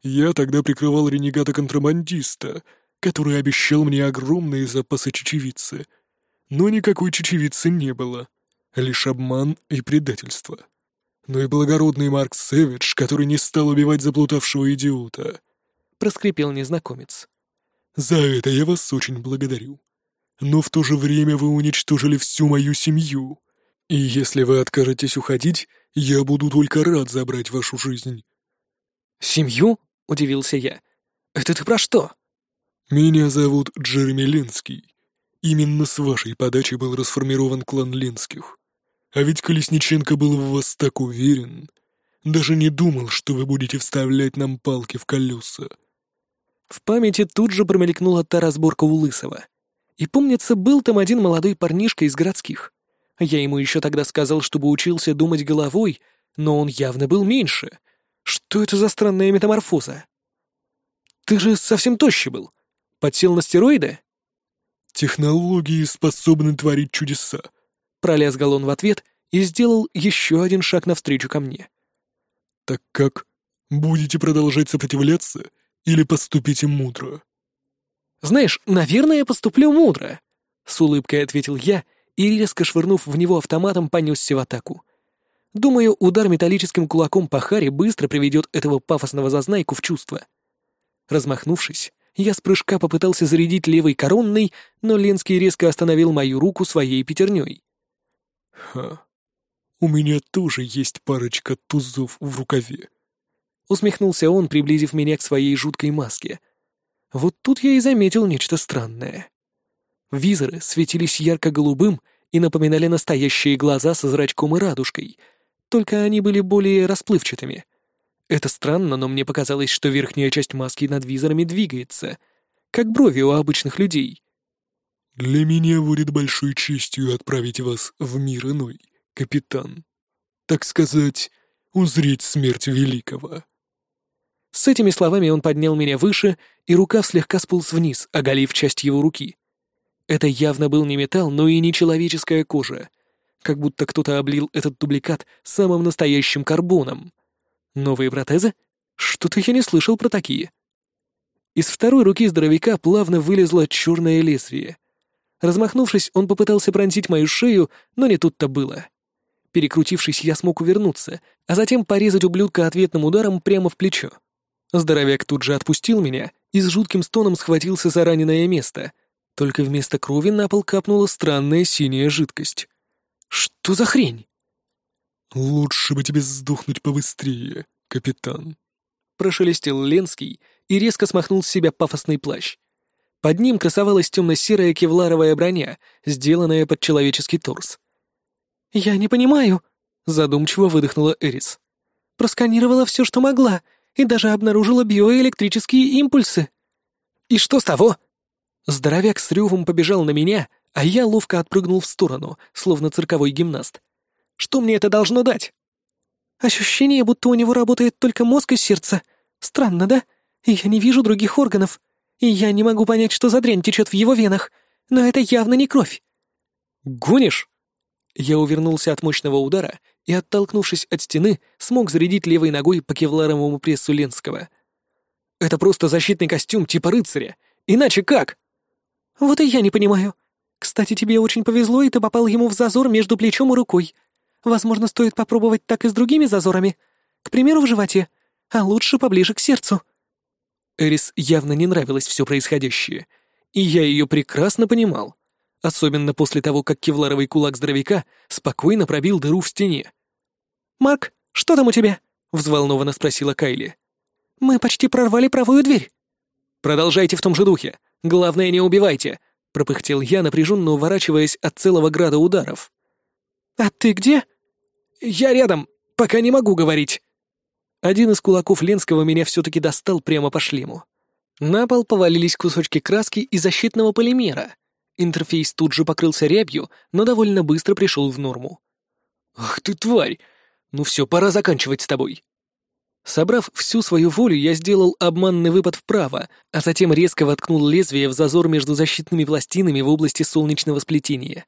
Я тогда прикрывал ренегата-контрабандиста, который обещал мне огромные запасы чечевицы. Но никакой чечевицы не было. Лишь обман и предательство. Но и благородный Марк Сэвидж, который не стал убивать заплутавшего идиота. Проскрипел незнакомец. За это я вас очень благодарю. Но в то же время вы уничтожили всю мою семью. И если вы откажетесь уходить, я буду только рад забрать вашу жизнь. «Семью?» — удивился я. «Это ты про что?» «Меня зовут Джереми Ленский. Именно с вашей подачи был расформирован клан Ленских. А ведь Колесниченко был в вас так уверен. Даже не думал, что вы будете вставлять нам палки в колеса». В памяти тут же промелькнула та разборка у Лысого. И помнится, был там один молодой парнишка из городских. Я ему еще тогда сказал, чтобы учился думать головой, но он явно был меньше. Что это за странная метаморфоза? Ты же совсем тощий был. Подсел на стероиды? Технологии способны творить чудеса. Пролезгал он в ответ и сделал еще один шаг навстречу ко мне. Так как? Будете продолжать сопротивляться или поступите мудро? Знаешь, наверное, поступлю мудро, с улыбкой ответил я и, резко швырнув в него автоматом, понесся в атаку. Думаю, удар металлическим кулаком по харе быстро приведет этого пафосного зазнайку в чувство. Размахнувшись, я с прыжка попытался зарядить левой коронной, но Ленский резко остановил мою руку своей пятерней. «Ха, у меня тоже есть парочка тузов в рукаве», — усмехнулся он, приблизив меня к своей жуткой маске. Вот тут я и заметил нечто странное. Визоры светились ярко-голубым и напоминали настоящие глаза со зрачком и радужкой, только они были более расплывчатыми. Это странно, но мне показалось, что верхняя часть маски над визорами двигается, как брови у обычных людей. «Для меня будет большой честью отправить вас в мир иной, капитан. Так сказать, узреть смерть великого». С этими словами он поднял меня выше, и рукав слегка сполз вниз, оголив часть его руки. Это явно был не металл, но и не человеческая кожа. Как будто кто-то облил этот дубликат самым настоящим карбоном. Новые протезы? Что-то я не слышал про такие. Из второй руки здоровяка плавно вылезло черное лезвие. Размахнувшись, он попытался пронзить мою шею, но не тут-то было. Перекрутившись, я смог увернуться, а затем порезать ублюдка ответным ударом прямо в плечо. Здоровяк тут же отпустил меня и с жутким стоном схватился за раненое место — только вместо крови на пол капнула странная синяя жидкость. Что за хрень? «Лучше бы тебе сдохнуть побыстрее, капитан», прошелестел Ленский и резко смахнул с себя пафосный плащ. Под ним красовалась темно-серая кевларовая броня, сделанная под человеческий торс. «Я не понимаю», — задумчиво выдохнула Эрис. «Просканировала все, что могла, и даже обнаружила биоэлектрические импульсы». «И что с того?» Здоровяк с ревом побежал на меня, а я ловко отпрыгнул в сторону, словно цирковой гимнаст. «Что мне это должно дать?» «Ощущение, будто у него работает только мозг и сердце. Странно, да? Я не вижу других органов. И я не могу понять, что за дрянь течет в его венах. Но это явно не кровь». «Гонишь?» Я увернулся от мощного удара и, оттолкнувшись от стены, смог зарядить левой ногой по кевларовому прессу Ленского. «Это просто защитный костюм типа рыцаря. Иначе как?» «Вот и я не понимаю. Кстати, тебе очень повезло, и ты попал ему в зазор между плечом и рукой. Возможно, стоит попробовать так и с другими зазорами. К примеру, в животе, а лучше поближе к сердцу». Эрис явно не нравилось все происходящее, и я ее прекрасно понимал особенно после того, как кевларовый кулак здоровяка спокойно пробил дыру в стене. «Марк, что там у тебя?» — взволнованно спросила Кайли. «Мы почти прорвали правую дверь». «Продолжайте в том же духе. Главное, не убивайте», — пропыхтел я, напряженно уворачиваясь от целого града ударов. «А ты где?» «Я рядом, пока не могу говорить». Один из кулаков Ленского меня все-таки достал прямо по шлему. На пол повалились кусочки краски и защитного полимера — Интерфейс тут же покрылся рябью, но довольно быстро пришел в норму. «Ах ты, тварь! Ну все, пора заканчивать с тобой!» Собрав всю свою волю, я сделал обманный выпад вправо, а затем резко воткнул лезвие в зазор между защитными пластинами в области солнечного сплетения.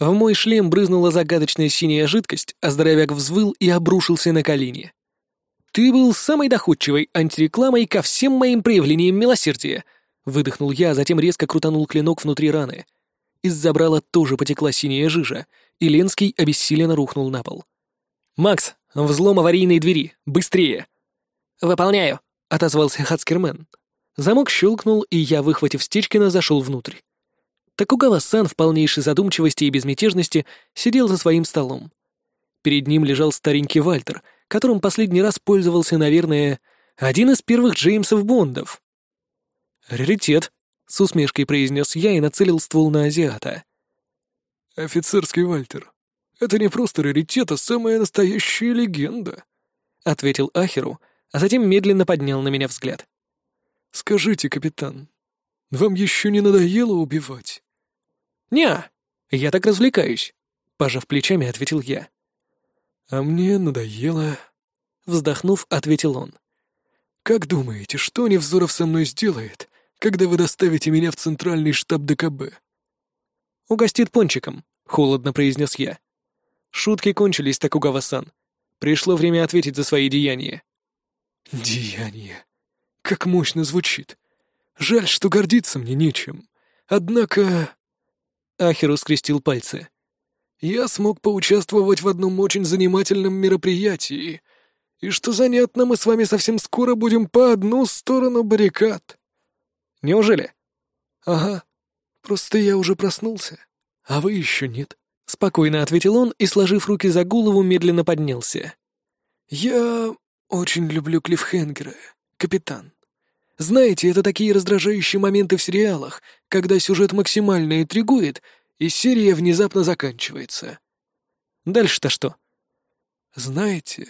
В мой шлем брызнула загадочная синяя жидкость, а здоровяк взвыл и обрушился на колени. «Ты был самой доходчивой антирекламой ко всем моим проявлениям милосердия», Выдохнул я, а затем резко крутанул клинок внутри раны. Из забрала тоже потекла синяя жижа, и Ленский обессиленно рухнул на пол. «Макс, взлом аварийной двери! Быстрее!» «Выполняю!» — отозвался Хацкермен. Замок щелкнул, и я, выхватив Стечкина, зашел внутрь. Такугава-сан в полнейшей задумчивости и безмятежности сидел за своим столом. Перед ним лежал старенький Вальтер, которым последний раз пользовался, наверное, один из первых Джеймсов Бондов. «Раритет», — с усмешкой произнес я и нацелил ствол на азиата. «Офицерский Вальтер, это не просто раритет, а самая настоящая легенда», — ответил Ахеру, а затем медленно поднял на меня взгляд. «Скажите, капитан, вам еще не надоело убивать?» «Не, я так развлекаюсь», — пожав плечами, ответил я. «А мне надоело», — вздохнув, ответил он. «Как думаете, что Невзоров со мной сделает, когда вы доставите меня в центральный штаб ДКБ?» «Угостит пончиком», — холодно произнес я. Шутки кончились, Такугава-сан. Пришло время ответить за свои деяния. «Деяния. Как мощно звучит. Жаль, что гордиться мне нечем. Однако...» Ахеру скрестил пальцы. «Я смог поучаствовать в одном очень занимательном мероприятии. И что занятно, мы с вами совсем скоро будем по одну сторону баррикад». Неужели?» «Ага. Просто я уже проснулся, а вы еще нет», — спокойно ответил он и, сложив руки за голову, медленно поднялся. «Я очень люблю клиффхенгеры, капитан. Знаете, это такие раздражающие моменты в сериалах, когда сюжет максимально интригует, и серия внезапно заканчивается». «Дальше-то что?» «Знаете...»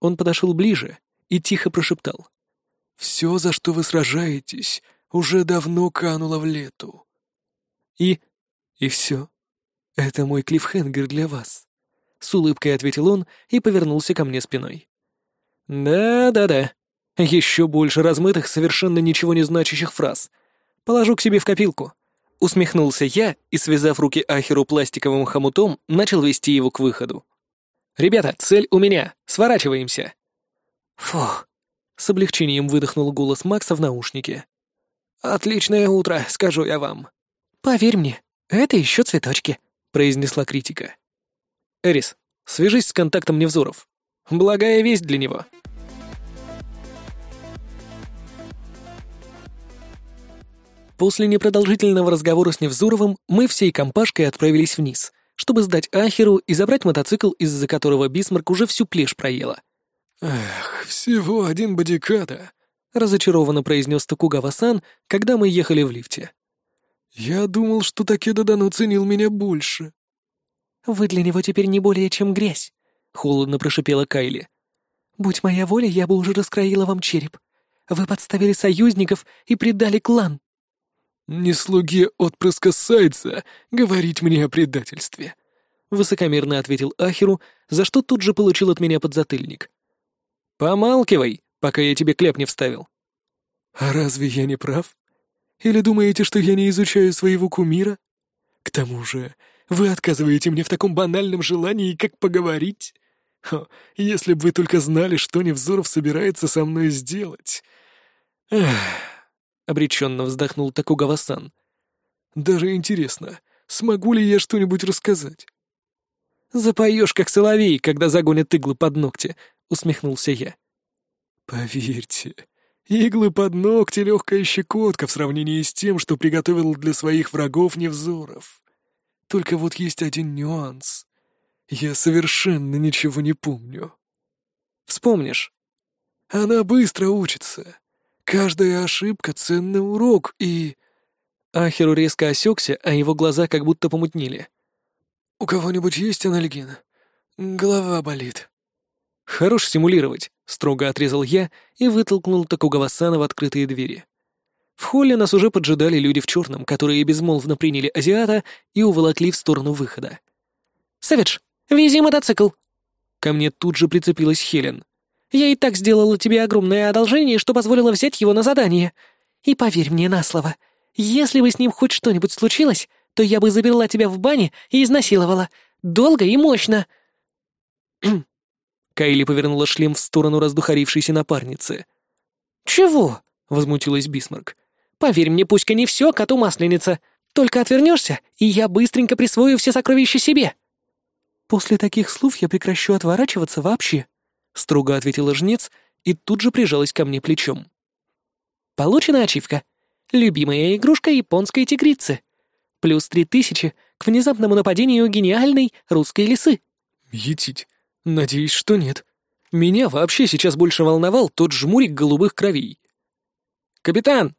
Он подошел ближе и тихо прошептал. Все, за что вы сражаетесь, уже давно кануло в лету. И... и все. Это мой клиффхенгер для вас. С улыбкой ответил он и повернулся ко мне спиной. Да-да-да. Еще больше размытых, совершенно ничего не значащих фраз. Положу к себе в копилку. Усмехнулся я и, связав руки Ахеру пластиковым хомутом, начал вести его к выходу. «Ребята, цель у меня. Сворачиваемся». Фух, с облегчением выдохнул голос Макса в наушнике. «Отличное утро, скажу я вам». «Поверь мне, это еще цветочки», — произнесла критика. «Эрис, свяжись с контактом Невзоров. Благая весть для него». После непродолжительного разговора с Невзоровым мы всей компашкой отправились вниз, чтобы сдать Ахеру и забрать мотоцикл, из-за которого Бисмарк уже всю плешь проела. «Эх, всего один бодиката», — разочарованно произнес Токугава-сан, когда мы ехали в лифте. «Я думал, что Такеда Дано ценил меня больше». «Вы для него теперь не более чем грязь», — холодно прошипела Кайли. «Будь моя воля, я бы уже раскроила вам череп. Вы подставили союзников и предали клан». «Не слуге отпрыска Сайдса говорить мне о предательстве», — высокомерно ответил Ахеру, за что тут же получил от меня подзатыльник. «Помалкивай, пока я тебе кляп не вставил». «А разве я не прав? Или думаете, что я не изучаю своего кумира? К тому же, вы отказываете мне в таком банальном желании, как поговорить? Хо, если бы вы только знали, что Невзоров собирается со мной сделать. Эх, обреченно вздохнул Такугава-сан. Даже интересно, смогу ли я что-нибудь рассказать? Запоешь, как соловей, когда загонят иглы под ногти, усмехнулся я. Поверьте, иглы под ногти — легкая щекотка в сравнении с тем, что приготовил для своих врагов Невзоров. Только вот есть один нюанс. Я совершенно ничего не помню. Вспомнишь? Она быстро учится. Каждая ошибка — ценный урок, и... Ахеру резко осекся, а его глаза как будто помутнели. «У кого-нибудь есть анальгин? Голова болит». «Хорош симулировать», — строго отрезал я и вытолкнул Такугавасана в открытые двери. В холле нас уже поджидали люди в черном, которые безмолвно приняли азиата и уволокли в сторону выхода. «Сэвидж, вези мотоцикл!» Ко мне тут же прицепилась Хелен. «Я и так сделала тебе огромное одолжение, что позволила взять его на задание. И поверь мне на слово, если бы с ним хоть что-нибудь случилось, то я бы заперла тебя в бане и изнасиловала. Долго и мощно!» Кайли повернула шлем в сторону раздухарившейся напарницы. «Чего?» — возмутилась Бисмарк. Поверь мне, пусть не все, коту масленица. Только отвернешься, и я быстренько присвою все сокровища себе». «После таких слов я прекращу отворачиваться вообще», — строго ответила жнец и тут же прижалась ко мне плечом. «Получена ачивка. Любимая игрушка японской тигрицы. Плюс три тысячи к внезапному нападению гениальной русской лисы». «Етить. Надеюсь, что нет. Меня вообще сейчас больше волновал тот жмурик голубых кровей». «Капитан,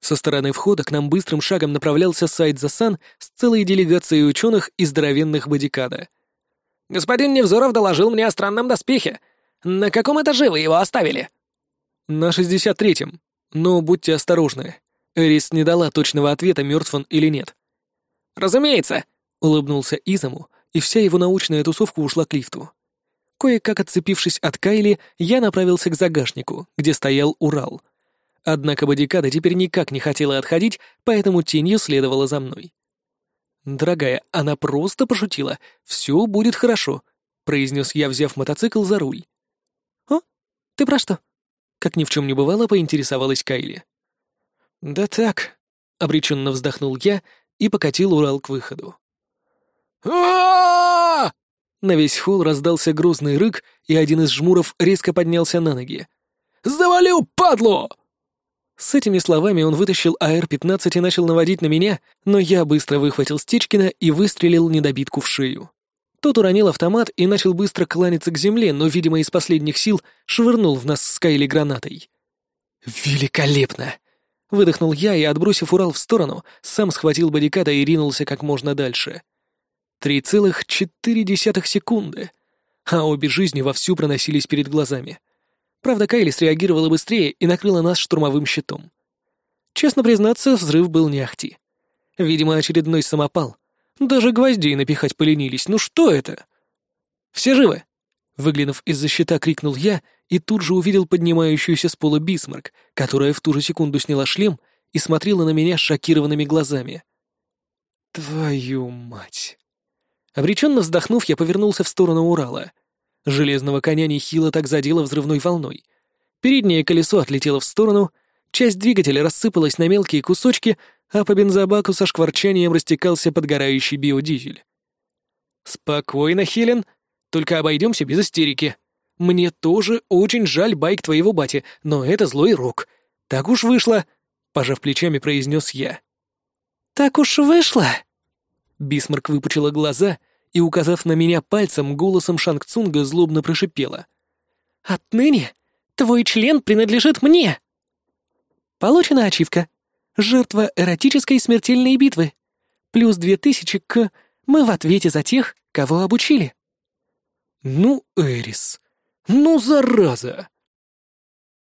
со стороны входа к нам быстрым шагом направлялся Сайд Засан с целой делегацией ученых и здоровенных бодикада. «Господин Невзоров доложил мне о странном доспехе. На каком этаже вы его оставили?» «На шестьдесят третьем. Но будьте осторожны. Эрис не дала точного ответа, мертв он или нет». «Разумеется», — улыбнулся Изаму, и вся его научная тусовка ушла к лифту. Кое-как отцепившись от Кайли, я направился к загашнику, где стоял Урал — Однако бодикада теперь никак не хотела отходить, поэтому тенью следовала за мной. «Дорогая, она просто пошутила. Все будет хорошо», — произнес я, взяв мотоцикл за руль. «О, ты про что?» Как ни в чем не бывало, поинтересовалась Кайли. «Да так», — обреченно вздохнул я и покатил Урал к выходу. а На весь холл раздался грозный рык, и один из жмуров резко поднялся на ноги. «Завалю, падло!» С этими словами он вытащил АР-15 и начал наводить на меня, но я быстро выхватил Стечкина и выстрелил недобитку в шею. Тот уронил автомат и начал быстро кланяться к земле, но, видимо, из последних сил швырнул в нас с Кайли гранатой. «Великолепно!» Выдохнул я и, отбросив Урал в сторону, сам схватил бодиката и ринулся как можно дальше. Три целых четыре десятых секунды, а обе жизни вовсю проносились перед глазами. Правда, Кайли среагировала быстрее и накрыла нас штурмовым щитом. Честно признаться, взрыв был не ахти. Видимо, очередной самопал. Даже гвоздей напихать поленились. Ну что это? «Все живы?» Выглянув из-за щита, крикнул я и тут же увидел поднимающуюся с пола Бисмарк, которая в ту же секунду сняла шлем и смотрела на меня шокированными глазами. «Твою мать!» Обреченно вздохнув, я повернулся в сторону Урала — Железного коня нехило так задело взрывной волной. Переднее колесо отлетело в сторону, часть двигателя рассыпалась на мелкие кусочки, а по бензобаку со шкварчанием растекался подгорающий биодизель. «Спокойно, Хелен, только обойдемся без истерики. Мне тоже очень жаль байк твоего бати, но это злой рок. Так уж вышло», — пожав плечами, произнес я. «Так уж вышло?» Бисмарк выпучила глаза и, указав на меня пальцем, голосом Шанг Цунга злобно прошипела. Отныне твой член принадлежит мне. Получена ачивка. Жертва эротической смертельной битвы. Плюс две тысячи к... Мы в ответе за тех, кого обучили. Ну, Эрис, ну, зараза!